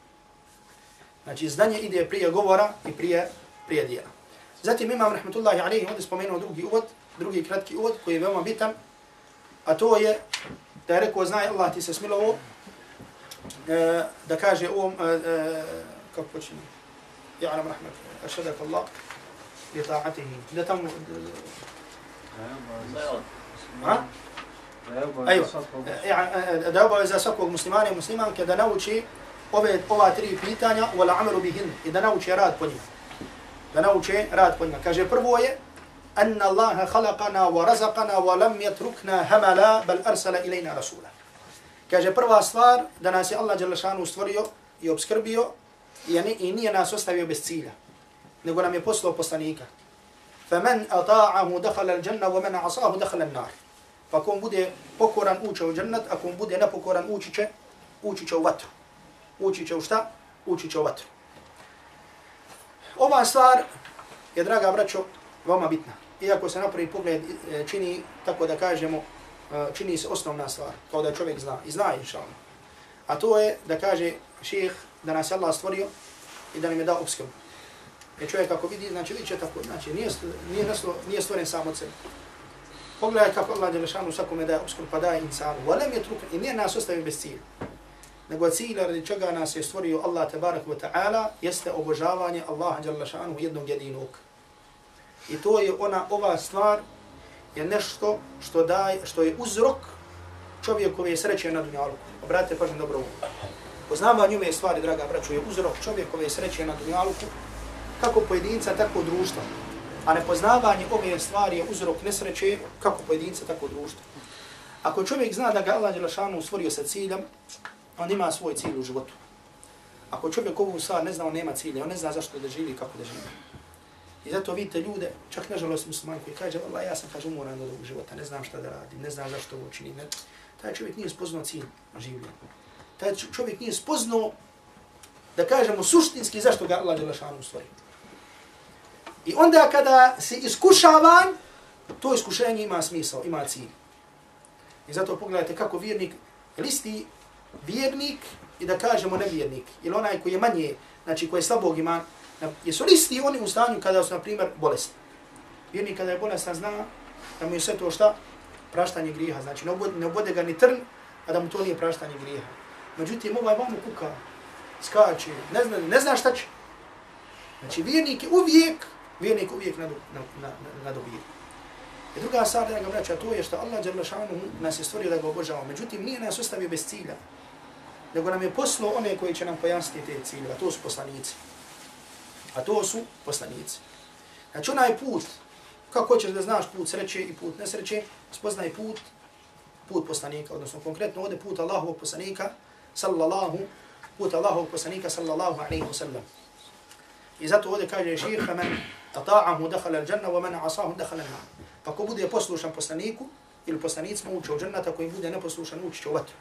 Znači znanje ide prije govora i prije, prije dijela. Zatim imam rahmetullahi alaihi ovdje spomenuo drugi uvod, drugi kratki uvod koji je veoma bitan, a to je da je rekao, znaj Allah ti se smilovo, e, da kaže ovom, e, e, kako počinu, ja'alam rahmet, ašadak Allah, li ta'atihi, da tamo? Ajmo, da je obaveza svakog muslimana i muslimanke da nauči ove, ova tri pitanja, wala amalu bihin, i da nauči rad po njima. Da nauči rad po njima. Kaže, prvo je, أن الله خلقنا ورزقنا ولم يتركنا هملا بل أرسل إلينا رسولا Kaže prva stvar da nas je Allah Đelešanu stvorio i obskrbio i, i nije nas ostavio bez cilja, nego nam je poslao poslanika. فَمَنْ أَطَاعَهُ دَخَلَ الْجَنَّ وَمَنْ عَصَاهُ دَخَلَ النَّارِ Pa kom bude pokoran uče u džennet, a kom bude nepokoran uči će, uči će u vatru. Uči će u šta? Uči će u vatru. Ova stvar je, draga braćo, veoma bitna iako se na prvi pogled e, čini, tako da kažemo, e, čini se osnovna stvar, kao da čovjek zna, i zna inša Allah. A to je da kaže ših da nas je Allah stvorio i da nam je dao obskrbu. Jer čovjek ako vidi, znači vidi će tako, znači nije, nije, naslo, nije stvoren sam od sebe. Pogledaj kako Allah je lešanu svakome daje obskrbu, pa daje insanu. Volem je truk i nije nas ostavio bez cilja. Nego cilja radi čega nas je stvorio Allah tabarak wa ta'ala jeste obožavanje Allaha jalla šanuhu jednog jedinog. I to je ona ova stvar je nešto što daje, što je uzrok čovjekove sreće na dunjalu. Obratite pažnju dobro. Poznavanje ove stvari, draga braćo, je uzrok čovjekove sreće na dunjalu kako pojedinca, tako društva. A nepoznavanje ove stvari je uzrok nesreće kako pojedinca, tako društva. Ako čovjek zna da ga Allah Đelešanu stvorio sa ciljem, on ima svoj cilj u životu. Ako čovjek ovu stvar ne zna, on nema cilja, on ne zna zašto da živi kako da živi. I zato vidite ljude, čak nažalost musliman koji kaže, Allah, ja sam kaže umoran od ovog života, ne znam šta da radim, ne znam zašto ovo činim. Taj čovjek nije spoznao cilj življenja. Taj čovjek nije spoznao, da kažemo suštinski, zašto ga Allah Đelešanu stvorio. I onda kada se iskušavan, to iskušenje ima smisao, ima cilj. I zato pogledajte kako vjernik, listi vjernik i da kažemo nevjernik, ili onaj koji je manje, znači koji je slabog iman, Jesu li isti oni u stanju kada su, na primjer, bolesni? Vjerni kada je bolestan zna da mu je sve to šta? Praštanje griha. Znači, ne obode, ne obode ga ni trn, a da mu to nije praštanje griha. Međutim, ovaj vam kuka, skače, ne zna, ne zna šta će. Znači, vjernik je uvijek, vjernik uvijek na, na, na, na dobije. I druga stvar da ga vraća, to je što Allah Đerlašanu nas je stvorio da ga obožava. Međutim, nije nas ostavio bez cilja. Nego nam je poslao one koji će nam pojasniti te cilje, a to su poslanici. A to su poslanici. Znači onaj put, kako hoćeš da znaš put sreće i put nesreće, spoznaj put, put poslanika, odnosno konkretno ovdje put Allahovog poslanika, sallallahu, put Allahovog poslanika, sallallahu alaihi wa sallam. I zato ovdje kaže šir, men ata'ahu dakhala al-janna wa man 'asahu dakhala nar." Pa ko bude poslušan poslaniku ili poslanicima uče u džennata, ako im bude neposlušan uči će u vatru.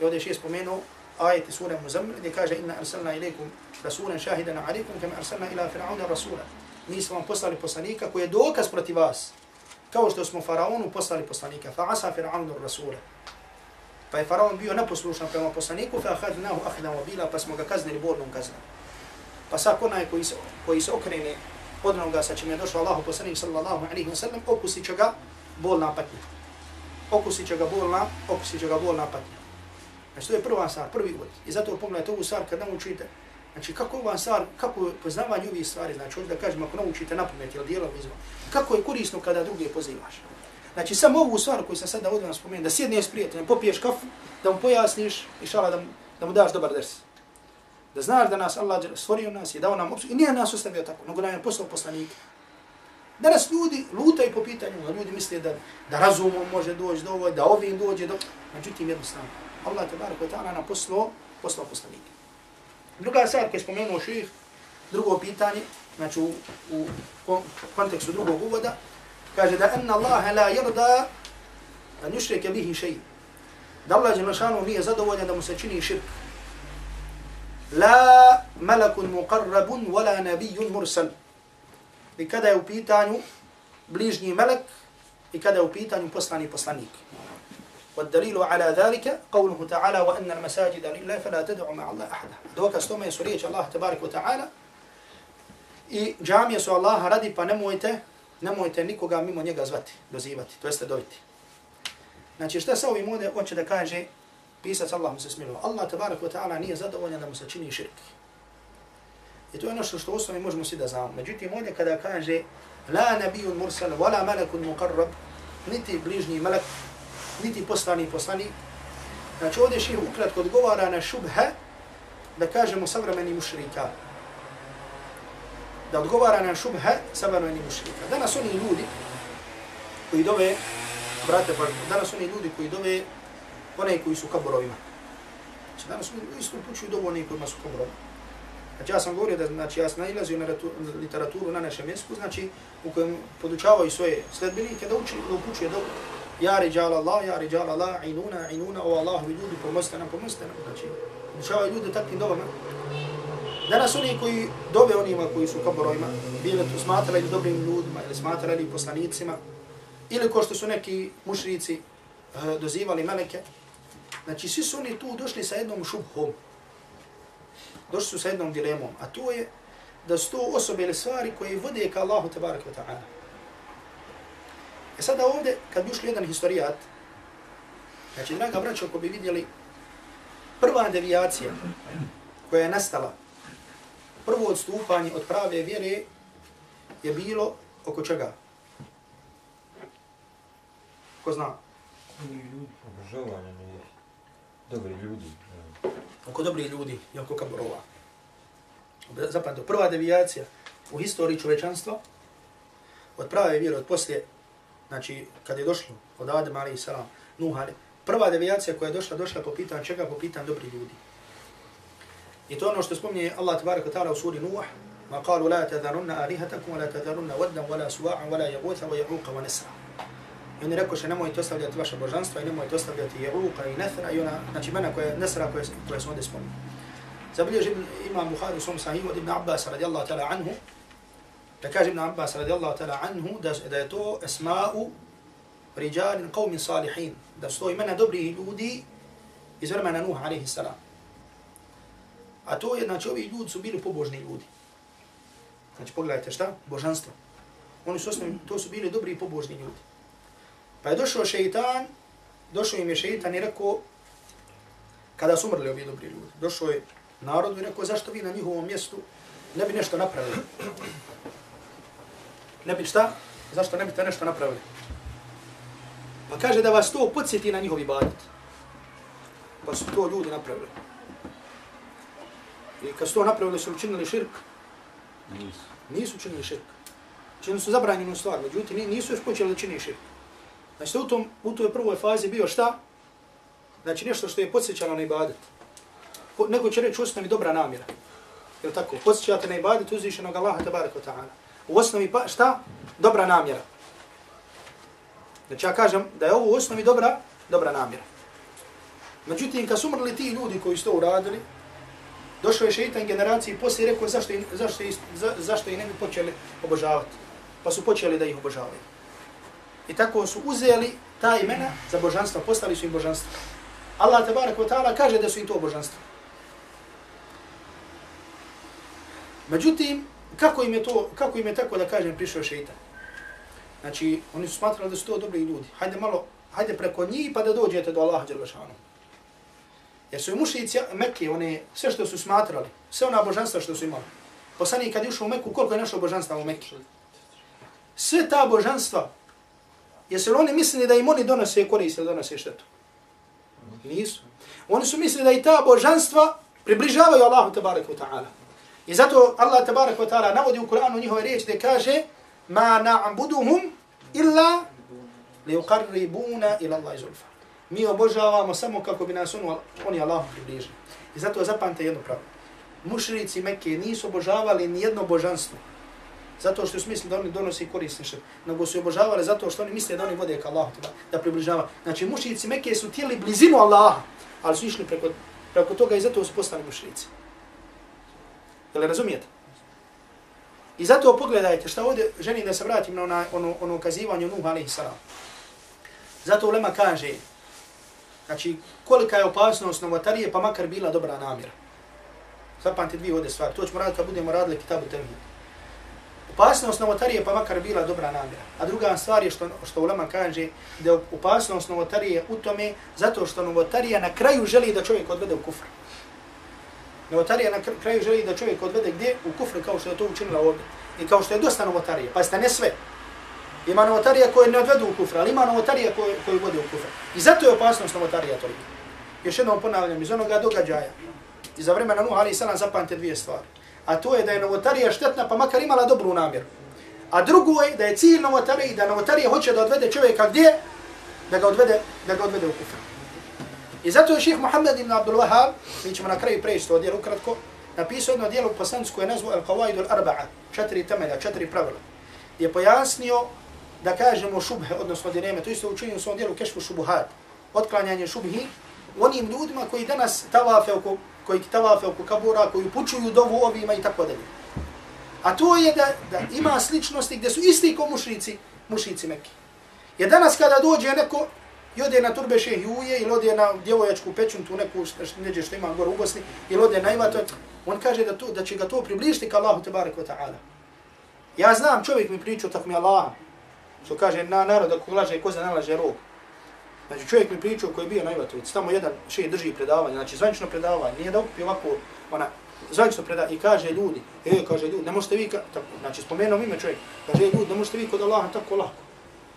I ovdje je spomenuo ajete sura Muzammil gdje kaže inna arsalna ilaykum rasulan shahidan 'alaykum kama arsalna ila fir'auna rasula. Mi smo vam poslali poslanika koji je dokaz protiv vas. Kao što smo faraonu poslali poslanika. Fa asa fir'aunu rasula. Pa je faraon bio neposlušan prema poslaniku, fa akhadnahu akhdan wabila, pa smo ga kaznili bolnom kaznom. Pa sad onaj koji se, koji se okrene od onoga sa čim je došao Allahu poslanik sallallahu alaihi wa sallam, okusit će ga bolna patnja. Okusit će ga bolna, okusit će ga bolna patnja. Znači to je prva stvar, prvi uvod. I zato pogledajte ovu stvar kad naučite, znači kako ova stvar, kako je poznavanje ovih stvari, znači ovdje da kažem ako naučite na pamet ili dijelom izvom, kako je korisno kada druge pozivaš. Znači samo ovu stvar koju sam sada ovdje vam spomenuo, da sjedneš s prijateljem, popiješ kafu, da mu pojasniš i šala da mu, da mu daš dobar ders. Da znaš da nas Allah stvorio nas i dao nam opsu, i nije nas ostavio tako, nego nam je poslao poslanike. Danas ljudi lutaju po pitanju, ljudi misle da, da razumom može doći do ovo, da ovim dođe do... Međutim, jednostavno, Allah te barak ta'ala nam poslao, poslao poslanike. Druga stvar koju je spomenuo ših, drugo pitanje, znači u, u kontekstu drugog uvoda, kaže da enna Allahe la yarda an yushrike bihi šeji. Da Allah Đelešanu nije zadovoljan da mu se čini širk. La malakun muqarrabun wala nabijun mursal. I kada je u pitanju bližnji melek i kada je u pitanju poslani poslanik. والدليل على ذلك قوله تعالى وأن المساجد لله فلا تدعوا مع الله أحدا دوكا ستوما يسوريج الله تبارك وتعالى i džamije su Allah radi, pa nemojte, nemojte nikoga mimo njega zvati, dozivati, to jeste dobiti. Znači šta sa ovim ovdje hoće da kaže pisac Allah mu se smilo. Allah tabarak wa ta'ala nije zadovoljan da mu se čini širk. I to je ono što, što osnovi možemo svi da znamo. Međutim ovdje kada kaže la nabijun mursal, wala malakun muqarrab, niti bližnji malak, niti poslani poslani. Znači ovdje ših ukratko odgovara na šubhe, da kažemo savremeni mušrika. Da odgovara na šubhe savremeni mušrika. Danas oni ljudi koji dove, brate, pa danas oni ljudi koji dove one koji su kaborovima. Znači danas oni isto upućuju dovo one kojima su kaborovima. Znači ja sam govorio da znači, ja sam nailazio na literaturu na našem mjestu, znači u kojem podučavaju svoje sledbenike da, uči, da upućuje dovo Ja ređal Allah, ja ređal Allah, inuna, inuna, o Allahu ljudi, pomozite nam, pomozite nam. Znači, učavaju ljudi takvim dobama. Danas oni koji dobe onima koji su kaborojima, bili to smatrali dobrim ljudima ili smatrali poslanicima, ili ko što su neki mušrici uh, dozivali meleke, znači svi su oni tu došli sa jednom šubhom. Došli su sa jednom dilemom, a to je da su to osobe ili stvari koje vode ka Allahu tabaraka wa ta'ala. E sada ovdje, kad bi ušli jedan historijat, znači, draga braćo, ko bi vidjeli, prva devijacija koja je nastala, prvo odstupanje od prave vjere je bilo oko čega? Ko zna? Obožavanje nije. Dobri ljudi. Oko dobri ljudi i oko kaborova. Zapravo, prva devijacija u historiji čovečanstva od prave vjere, od poslije znači kad je došlo od Adama alaihi salam, Nuh prva devijacija koja je došla, došla po pitanju čega, po pitanju dobri ljudi. I to ono što spominje Allah tabaraka ta'ala u suri Nuh, ma kalu la tadharunna alihatakum, la tadharunna waddan, wala suva'an, wala jagutha, wa jaguqa, wa nesra. I oni rekao še nemojte ostavljati vaše božanstva i nemojte ostavljati jaguqa i nesra, i ona, znači mena koja, nesra koja, koja smo ovdje spominje. Zabilježi imam Bukhari u svom sahihu od Ibn Abbas radijallahu ta'ala anhu, da kaže Ibn Abbas radijallahu ta'ala anhu da, da je to esma'u rijalin qawmin salihin, da su to imena dobrih ljudi iz vremena Nuh alaihi salam. A to je, znači, ovi ljudi su bili pobožni ljudi. Znači, pogledajte šta? Božanstvo. Oni su osnovi, to su bili dobri i pobožni ljudi. Pa je došao šeitan, došao im je šeitan i rekao, kada su umrli ovi dobri ljudi, došao je narodu i rekao, zašto vi na njihovom mjestu ne bi nešto napravili? Ne bi šta? Zašto ne bi te nešto napravili? Pa kaže da vas to podsjeti na njihov ibadet. Pa su to ljudi napravili. I kad su to napravili, su učinili širk? Nisu. Nisu učinili širk. Čini su zabranjenu stvar, međutim nisu još počeli da čini širk. Znači u, tom, u toj prvoj fazi bio šta? Znači nešto što je podsjećalo na ibadet. Neko će reći osnovi dobra namjera. Je tako? Podsjećate na ibadet uzvišenog Allaha tabaraka ta'ala u osnovi pa šta? Dobra namjera. Znači ja kažem da je ovo u osnovi dobra, dobra namjera. Međutim, kad su umrli ti ljudi koji su to uradili, došao je šeitan generaciji i rekao zašto, i, zašto, i, za, zašto i ne bi počeli obožavati. Pa su počeli da ih obožavaju. I tako su uzeli ta imena za božanstva, postali su im božanstva. Allah tabarak wa ta'ala kaže da su im to božanstva. Međutim, kako im je to, kako im je tako da kažem prišao šeitan? Znači, oni su smatrali da su to dobri ljudi. Hajde malo, hajde preko njih pa da dođete do Allaha Đelešanu. Jer su i mušici Mekke, one, sve što su smatrali, sve ona božanstva što su imali. Poslanik kad je ušao u Meku, koliko je našao božanstva u Mekke? Sve ta božanstva, jesu li oni mislili da im oni donose korist ili donose štetu? Nisu. Oni su mislili da i ta božanstva približavaju Allahu tabarak wa ta'ala. I zato Allah tabarak wa ta'ala navodi u Kur'anu njihove riječi da kaže ma na'buduhum illa li uqarribuna ila Allah zulfa. Mi obožavamo samo kako bi nas on, oni Allahom približili. I zato zapamte jedno pravo. Mušrici Mekke nisu obožavali ni jedno božanstvo. Zato što su mislili da oni donosi korisne što. Nego su obožavali zato što oni misle da oni vode ka Allahu da, da približava. Znači mušrici Mekke su tijeli blizinu Allaha, ali su išli preko, preko toga i zato su postali mušrici. Jel razumijete? I zato pogledajte šta ovdje želim da se vratim na ono, ono, ono kazivanje Nuh alaihi salam. Zato Ulema kaže, znači kolika je opasnost novotarije pa makar bila dobra namjera. Zapamte dvije ovdje stvari. To ćemo raditi kad budemo radili kitabu tevhid. Opasnost novotarije pa makar bila dobra namjera. A druga stvar je što, što Ulema kaže da je opasnost novotarije u tome zato što novotarija na kraju želi da čovjek odvede u kufr. Novotarija na kraju želi da čovjek odvede gdje? U kufr kao što je to učinila ovdje. I kao što je dosta novotarije. Pa ste ne sve. Ima novotarija koje ne odvedu u kufr, ali ima novotarija koje, koje vode u kufr. I zato je opasnost novotarija toliko. Još jednom ponavljam, iz onoga događaja, i za vremena Nuh Ali Salam zapamte dvije stvari. A to je da je novotarija štetna, pa makar imala dobru namjeru. A drugo je da je cilj novotarije, da novotarija hoće da odvede čovjeka gdje? Da ga odvede, da ga odvede u kufr. I zato je ših Muhammed ibn Abdul Wahab, mi ćemo na kraju preći to djelo ukratko, napisao jedno djelo u poslansku je nazvu Al-Qawaidu Al-Arba'a, četiri temelja, četiri pravila. Je pojasnio da kažemo šubhe, odnosno dileme, to isto učinio u svom djelu kešfu šubuhat, otklanjanje šubhi, onim ljudima koji danas tavafe oko, koji tavafe oko kabura, koji pučuju dovu ovima i tako dalje. A to je da, da ima sličnosti gdje su isti ko mušrici, mušrici Mekke. Jer danas kada dođe neko i ode na turbe šehjuje ili ode na djevojačku pećun, tu neku neđe što ima gore u Bosni, ili ode na ivato, on kaže da, to, da će ga to približiti ka Allahu tebarek wa ta'ala. Ja znam, čovjek mi pričao tako mi Allah, što kaže na narod ako laže koza nalaže rog. Znači čovjek mi pričao koji je bio na Ivatovici, tamo jedan šeh drži predavanje, znači zvanično predavanje, nije da okupi ovako, ona, zvanično predavanje i kaže ljudi, e, kaže ljudi, ne možete vi, tako, znači spomenuo ime čovjek, kaže e, ljudi, ne možete vi kod Allaha tako lako.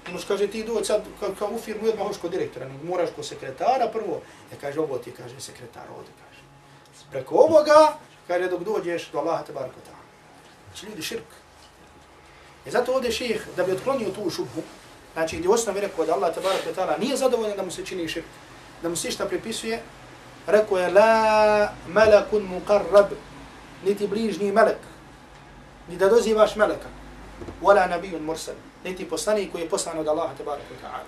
I možeš, kaže, ti doći sad kao, ka u firmu odmah hoš kod direktora, ne moraš kod sekretara prvo, Ja kaže, ovo ti, kaže, sekretar ovdje, kaže. Preko ovoga, kaže, dok dođeš do Allaha te bar kota. Znači ljudi širk. I zato ovdje ših, da bi otklonio tu šubhu, znači gdje osnovi rekao da Allah te bar kota nije zadovoljan da mu se čini širk, da mu se šta pripisuje, rekao je la malakun muqarrab, niti bližnji melek, ni da dozivaš meleka, wala nabijun mursal, niti poslanik koji je poslan od Allaha tabarak ta'ala.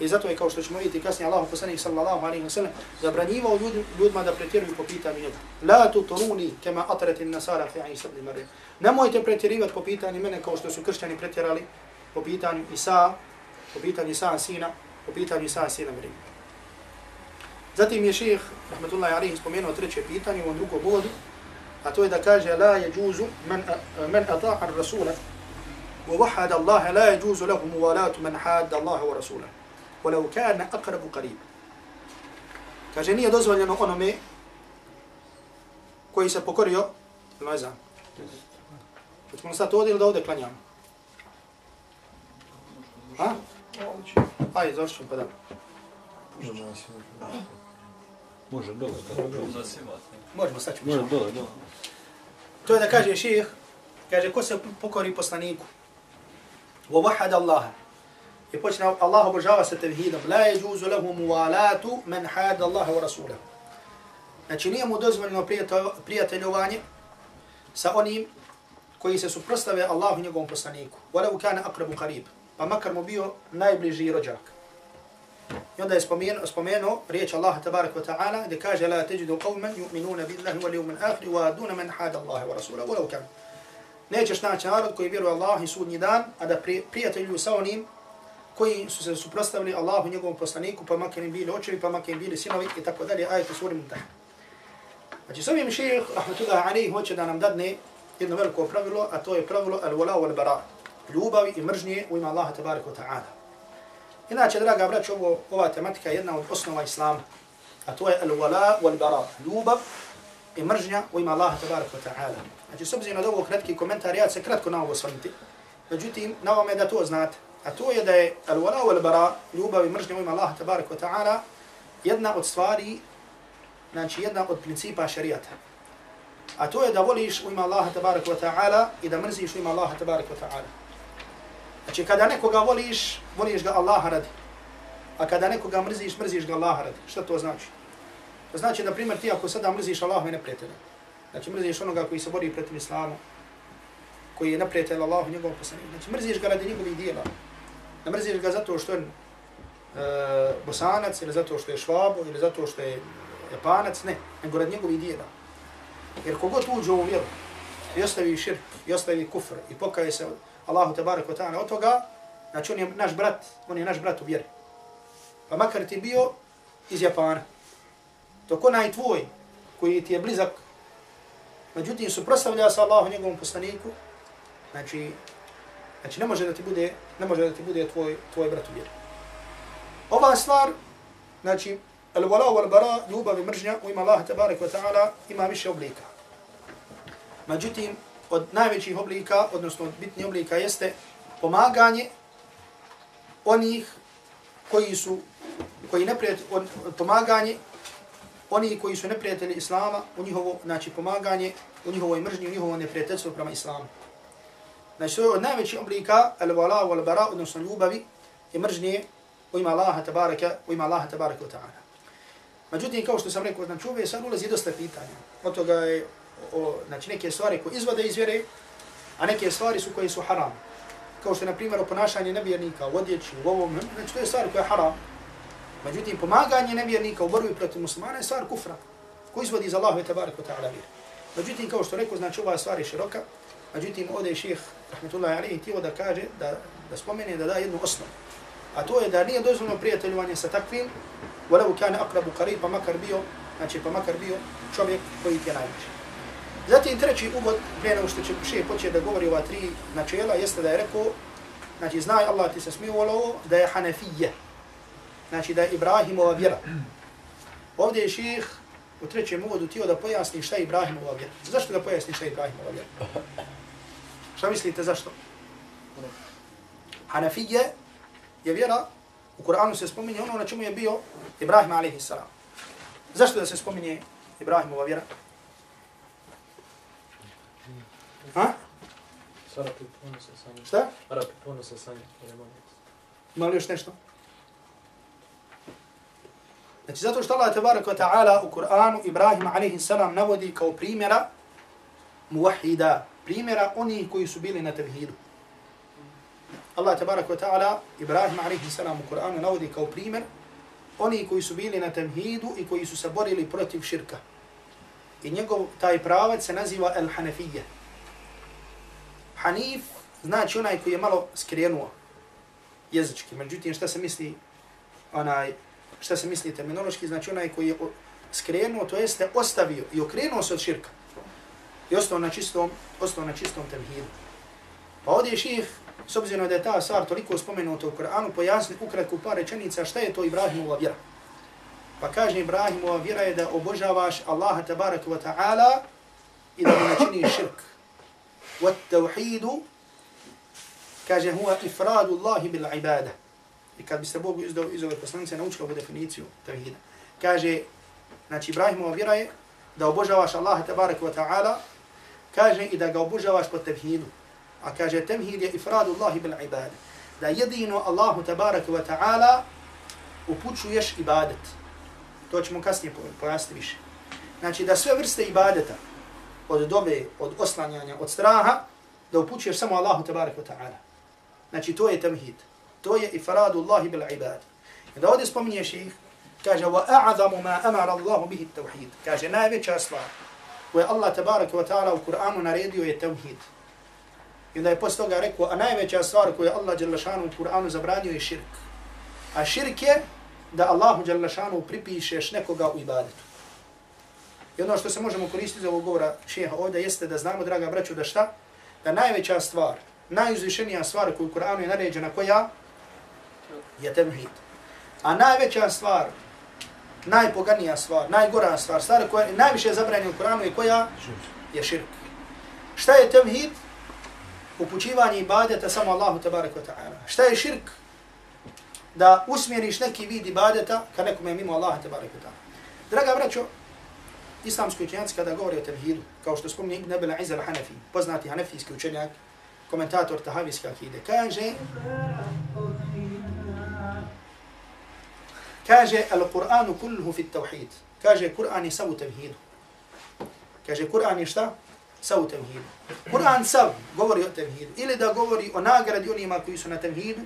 I zato je kao što ćemo vidjeti kasnije Allahu poslanik sallallahu alaihi wa sallam zabranjivao ljud, ljudima da pretjeruju po pitanju njega. La tuturuni kama atrat nasara fi Isa ibn Maryam. Nemojte pretjerivati po pitanju mene kao što su kršćani pretjerali po pitanju Isa, po pitanju Isa sina, po pitanju Isa sina Maryam. Zatim je šejh rahmetullahi alaihi, spomenuo treće pitanje u drugom bodu, a to je da kaže la yajuzu man man ata'a ar-rasula wa wahada Allah la yajuzu lahu muwalatu man hadda Allah wa rasulahu. ولو كان أقرب قريب kaže nije dozvoljeno onome koji se pokorio ili ne znam hoćemo sad ovdje ili da ovdje klanjamo ha? ajde završimo pa da Može dole. možemo sad ćemo Može dole, dole. to je da kaže ših kaže ko se pokori poslaniku wa ووحد Allah. i počne Allah obožava sa tevhidom. La je džuzu lehu man hada hajad wa Rasule. Znači nije mu dozvoljeno prijateljovanje sa onim koji se suprostave Allahu i njegovom poslaniku. Wa lehu kane akrabu karib. Pa makar mu bio najbliži rođak. I onda je spomenuo spomenu, riječ Allaha tabarak wa ta'ala gdje kaže La teđidu qavmen yu'minuna billahi wa liju min ahri wa aduna man hada Allahe wa Rasule. Wa lehu kane. Nećeš naći narod koji vjeruje Allah i sudnji dan, a da prijatelju sa onim koji su se suprostavili Allahu i njegovom poslaniku, pa makar im bili očevi, pa makar im bili sinovi i tako dalje, ajet u suri Mumtah. Znači, s ovim šeheh, rahmatullahi alaihi, hoće da nam dadne jedno veliko pravilo, a to je pravilo al-wala wal-bara. Ljubavi i mržnje u ime Allaha tabaraka wa ta'ala. Inače, draga brać, ovo, ova tematika je jedna od osnova Islama, a to je al-wala wal-bara. Ljubav i mržnja u ime Allaha tabaraka wa ta'ala. Znači, s obzirom na ovo kratki komentar, ja se kratko na ovo svaniti. Međutim, na ovome da to znate. A to je da je al-wala wal-bara, ljubav i mržnja u ime Allaha tabaraka wa ta'ala, jedna od stvari, znači jedna od principa šarijata. A to je da voliš u ime Allaha tabaraka wa ta'ala i da mrziš u ime Allaha tabaraka wa ta'ala. Znači kada nekoga voliš, voliš ga Allaha radi. A kada nekoga mrziš, mrziš ga Allaha radi. Šta to znači? To znači, na primjer, ti ako sada mrziš Allaha i neprijatelja. Znači mrziš onoga koji se bori protiv Islama, koji je neprijatelj Allahu njegov njegovom poslaniku. Znači mrziš ga radi njegovih dijela. Ne mrziš ga zato što je e, bosanac, ili zato što je švabo, ili zato što je japanac, ne, nego radi njegovih dijela. Jer kogod uđe u vjeru i ostavi širk, i ostavi kufr, i pokaje se Allahu tabarak wa ta'ala od toga, znači on je naš brat, on je naš brat u vjeri. Pa makar ti bio iz Japana. To ko tvoj, koji ti je blizak, međutim suprostavlja se Allahu njegovom poslaniku, znači, znači ne može da ti bude, ne može da ti bude tvoj, tvoj brat u vjeri. Ova stvar, znači, Al-wala wal-bara, ljubav i mržnja u ima Allaha tabarek wa ta'ala ima više oblika. Međutim, od najvećih oblika, odnosno od bitnih oblika, jeste pomaganje onih koji su, koji neprijatelji, pomaganje oni koji su neprijatelji Islama, u njihovo, znači pomaganje, u njihovoj mržnji, u njihovo neprijateljstvo prema Islamu. Znači, to je od najvećih oblika, al-wala wal-bara, odnosno ljubavi i mržnje u ima Allaha tabaraka, u ima Allaha tabaraka wa ta'ala. Međutim, kao što sam rekao, znači uve sad ulazi dosta pitanja. Od toga je o, znači, neke stvari koje izvode iz vjere, a neke stvari su koje su haram. Kao što je, na primjer, ponašanje nevjernika u odjeći, u ovom, znači to je stvar koja je haram. Međutim, pomaganje nevjernika u borbi protiv muslimana je stvar kufra, koji izvodi iz Allahove tabarik wa ta'ala vjeru. Međutim, kao što rekao, znači ova stvar je široka. Međutim, ovdje je ših, rahmetullahi alihi, tio da kaže, da, da spomene, da da jednu osnovu. A to je da nije dozvoljno prijateljovanje sa takvim, volevu kane akrabu karib, pa makar bio, znači pa makar bio čovjek koji ti je najviše. Zatim treći uvod, prije nego što će še početi da govori ova tri načela, jeste da je rekao, znači znaj Allah ti se smiju volovo, da je hanefije, znači da je Ibrahimova vjera. Ovdje je ših u trećem uvodu tio da pojasni šta je Ibrahimova vjera. Zašto da pojasni šta je Ibrahimova vjera? Šta mislite zašto? Hanefije je vjera U Kur'anu se spominje ono na čemu je bio Ibrahim a.s. Zašto da se spominje Ibrahimova vjera? Ha? Arapi. Šta? Arapi puno se sanje. Ima li još nešto? Znači zato što Allah tabarak ta'ala u Kur'anu Ibrahim a.s. navodi kao primjera muvahida, primjera onih koji su bili na tevhidu. Allah tabarak ta'ala Ibrahim a.s. u Kur'anu navodi kao primjer oni koji su bili na tevhidu i koji su se borili protiv širka. I njegov taj pravac se naziva El Hanefije. Hanif znači onaj koji je malo skrenuo jezički. Međutim, šta se misli onaj, šta se misli terminološki, znači onaj koji je skrenuo, to jeste ostavio i okrenuo se od širka. I ostao na čistom, ostao na čistom temhidu. Pa ovdje je ših s obzirom da je ta stvar toliko spomenuta u Koranu, pojasni ukratko par rečenica šta je to Ibrahimova vjera. Pa kaže Ibrahimova vjera je da obožavaš Allaha tabaraka wa ta'ala i da mu načiniš širk. Wa tawhidu kaže huwa ifradu Allahi bil ibadah. I kad bi se Bog izdao iz ove poslanice naučio ovu definiciju tevhida. Kaže, znači Ibrahimova vjera je da obožavaš Allaha tabaraka wa ta'ala kaže i da ga obožavaš po tevhidu. A kaže temhid je ifradu Allahi bil ibad. Da jedino Allahu tabaraka wa ta'ala upućuješ ibadet. To ćemo kasnije pojasniti više. Znači da sve vrste ibadeta od dobe, od oslanjanja, od straha, da upućuješ samo Allahu tabaraka wa ta'ala. Znači to je tamhid. To je ifradu Allahi bil ibad. I da ovdje spominje ših, kaže wa a'zamu ma amara Allahu bihi tawhid. Kaže najveća stvar koju Allah tabaraka wa ta'ala u Kur'anu naredio je tawhid. I onda je posle toga rekao, a najveća stvar koju Allah Đalešanu u Kur'anu zabranio je širk. A širk je da Allahu Đalešanu pripišeš nekoga u ibadetu. I ono što se možemo koristiti za ovog govora šeha ovdje jeste da znamo, draga braću, da šta? Da najveća stvar, najuzvišenija stvar koju u Kur'anu je naređena koja? Je temhid. A najveća stvar, najpoganija stvar, najgora stvar, stvar koja je najviše zabranjena u Kur'anu je koja? Je širk. Šta je temhid? Upućivanje ibadeta samo Allahu tabarak wa ta'ala. Šta je širk? Da usmjeriš neki vid ibadeta ka nekome mimo Allaha tabarak wa ta'ala. Draga braćo, islamski učenjaci kada govori o tevhidu, kao što spominje Ibn Abela Izal Hanafi, poznati hanefijski učenjak, komentator tahavijske akide, kaže, kaže, al-Qur'anu kulluhu fit tawhid. Kaže, Kur'an je sav u tevhidu. Kaže, Kur'an je šta? Sav u tevhidu. Kur'an sav govori o tevhidu. Ili da govori o nagradi onima koji su na tevhidu,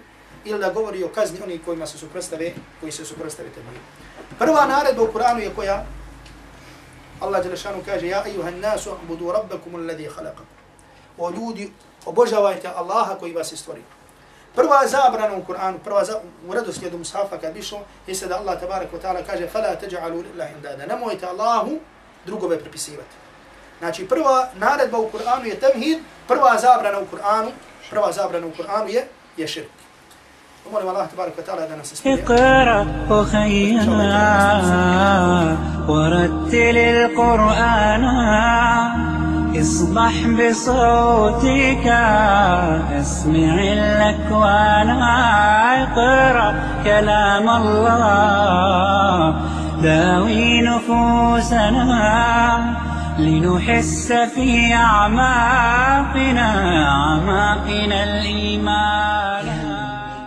ili da govori o kazni onih kojima se suprostave, koji se suprostave tevhidu. Prva naredba u Kur'anu je koja? Allah Đelešanu kaže, ja ejuhan nasu, budu rabbakum alladhi khalaqakum. O ljudi, obožavajte Allaha koji vas je stvorio. Prva zabrana u Kur'anu, prva za, u redoslijedu Mushafa kad bišlo, jeste da Allah tabarak wa ta'ala kaže, fala teđa'alu lillahi indada. Nemojte Allahu drugove prepisivati. Znači, prva naredba u Kur'anu je temhid, prva zabrana u Kur'anu, prva zabrana u Kur'anu je, je širk. ومولي الله تبارك وتعالى أن اقرأ أخينا ورتل القرآن اصبح بصوتك اسمع الأكوان أقرأ كلام الله. داوي نفوسنا لنحس في أعماقنا أعماقنا الإيمان.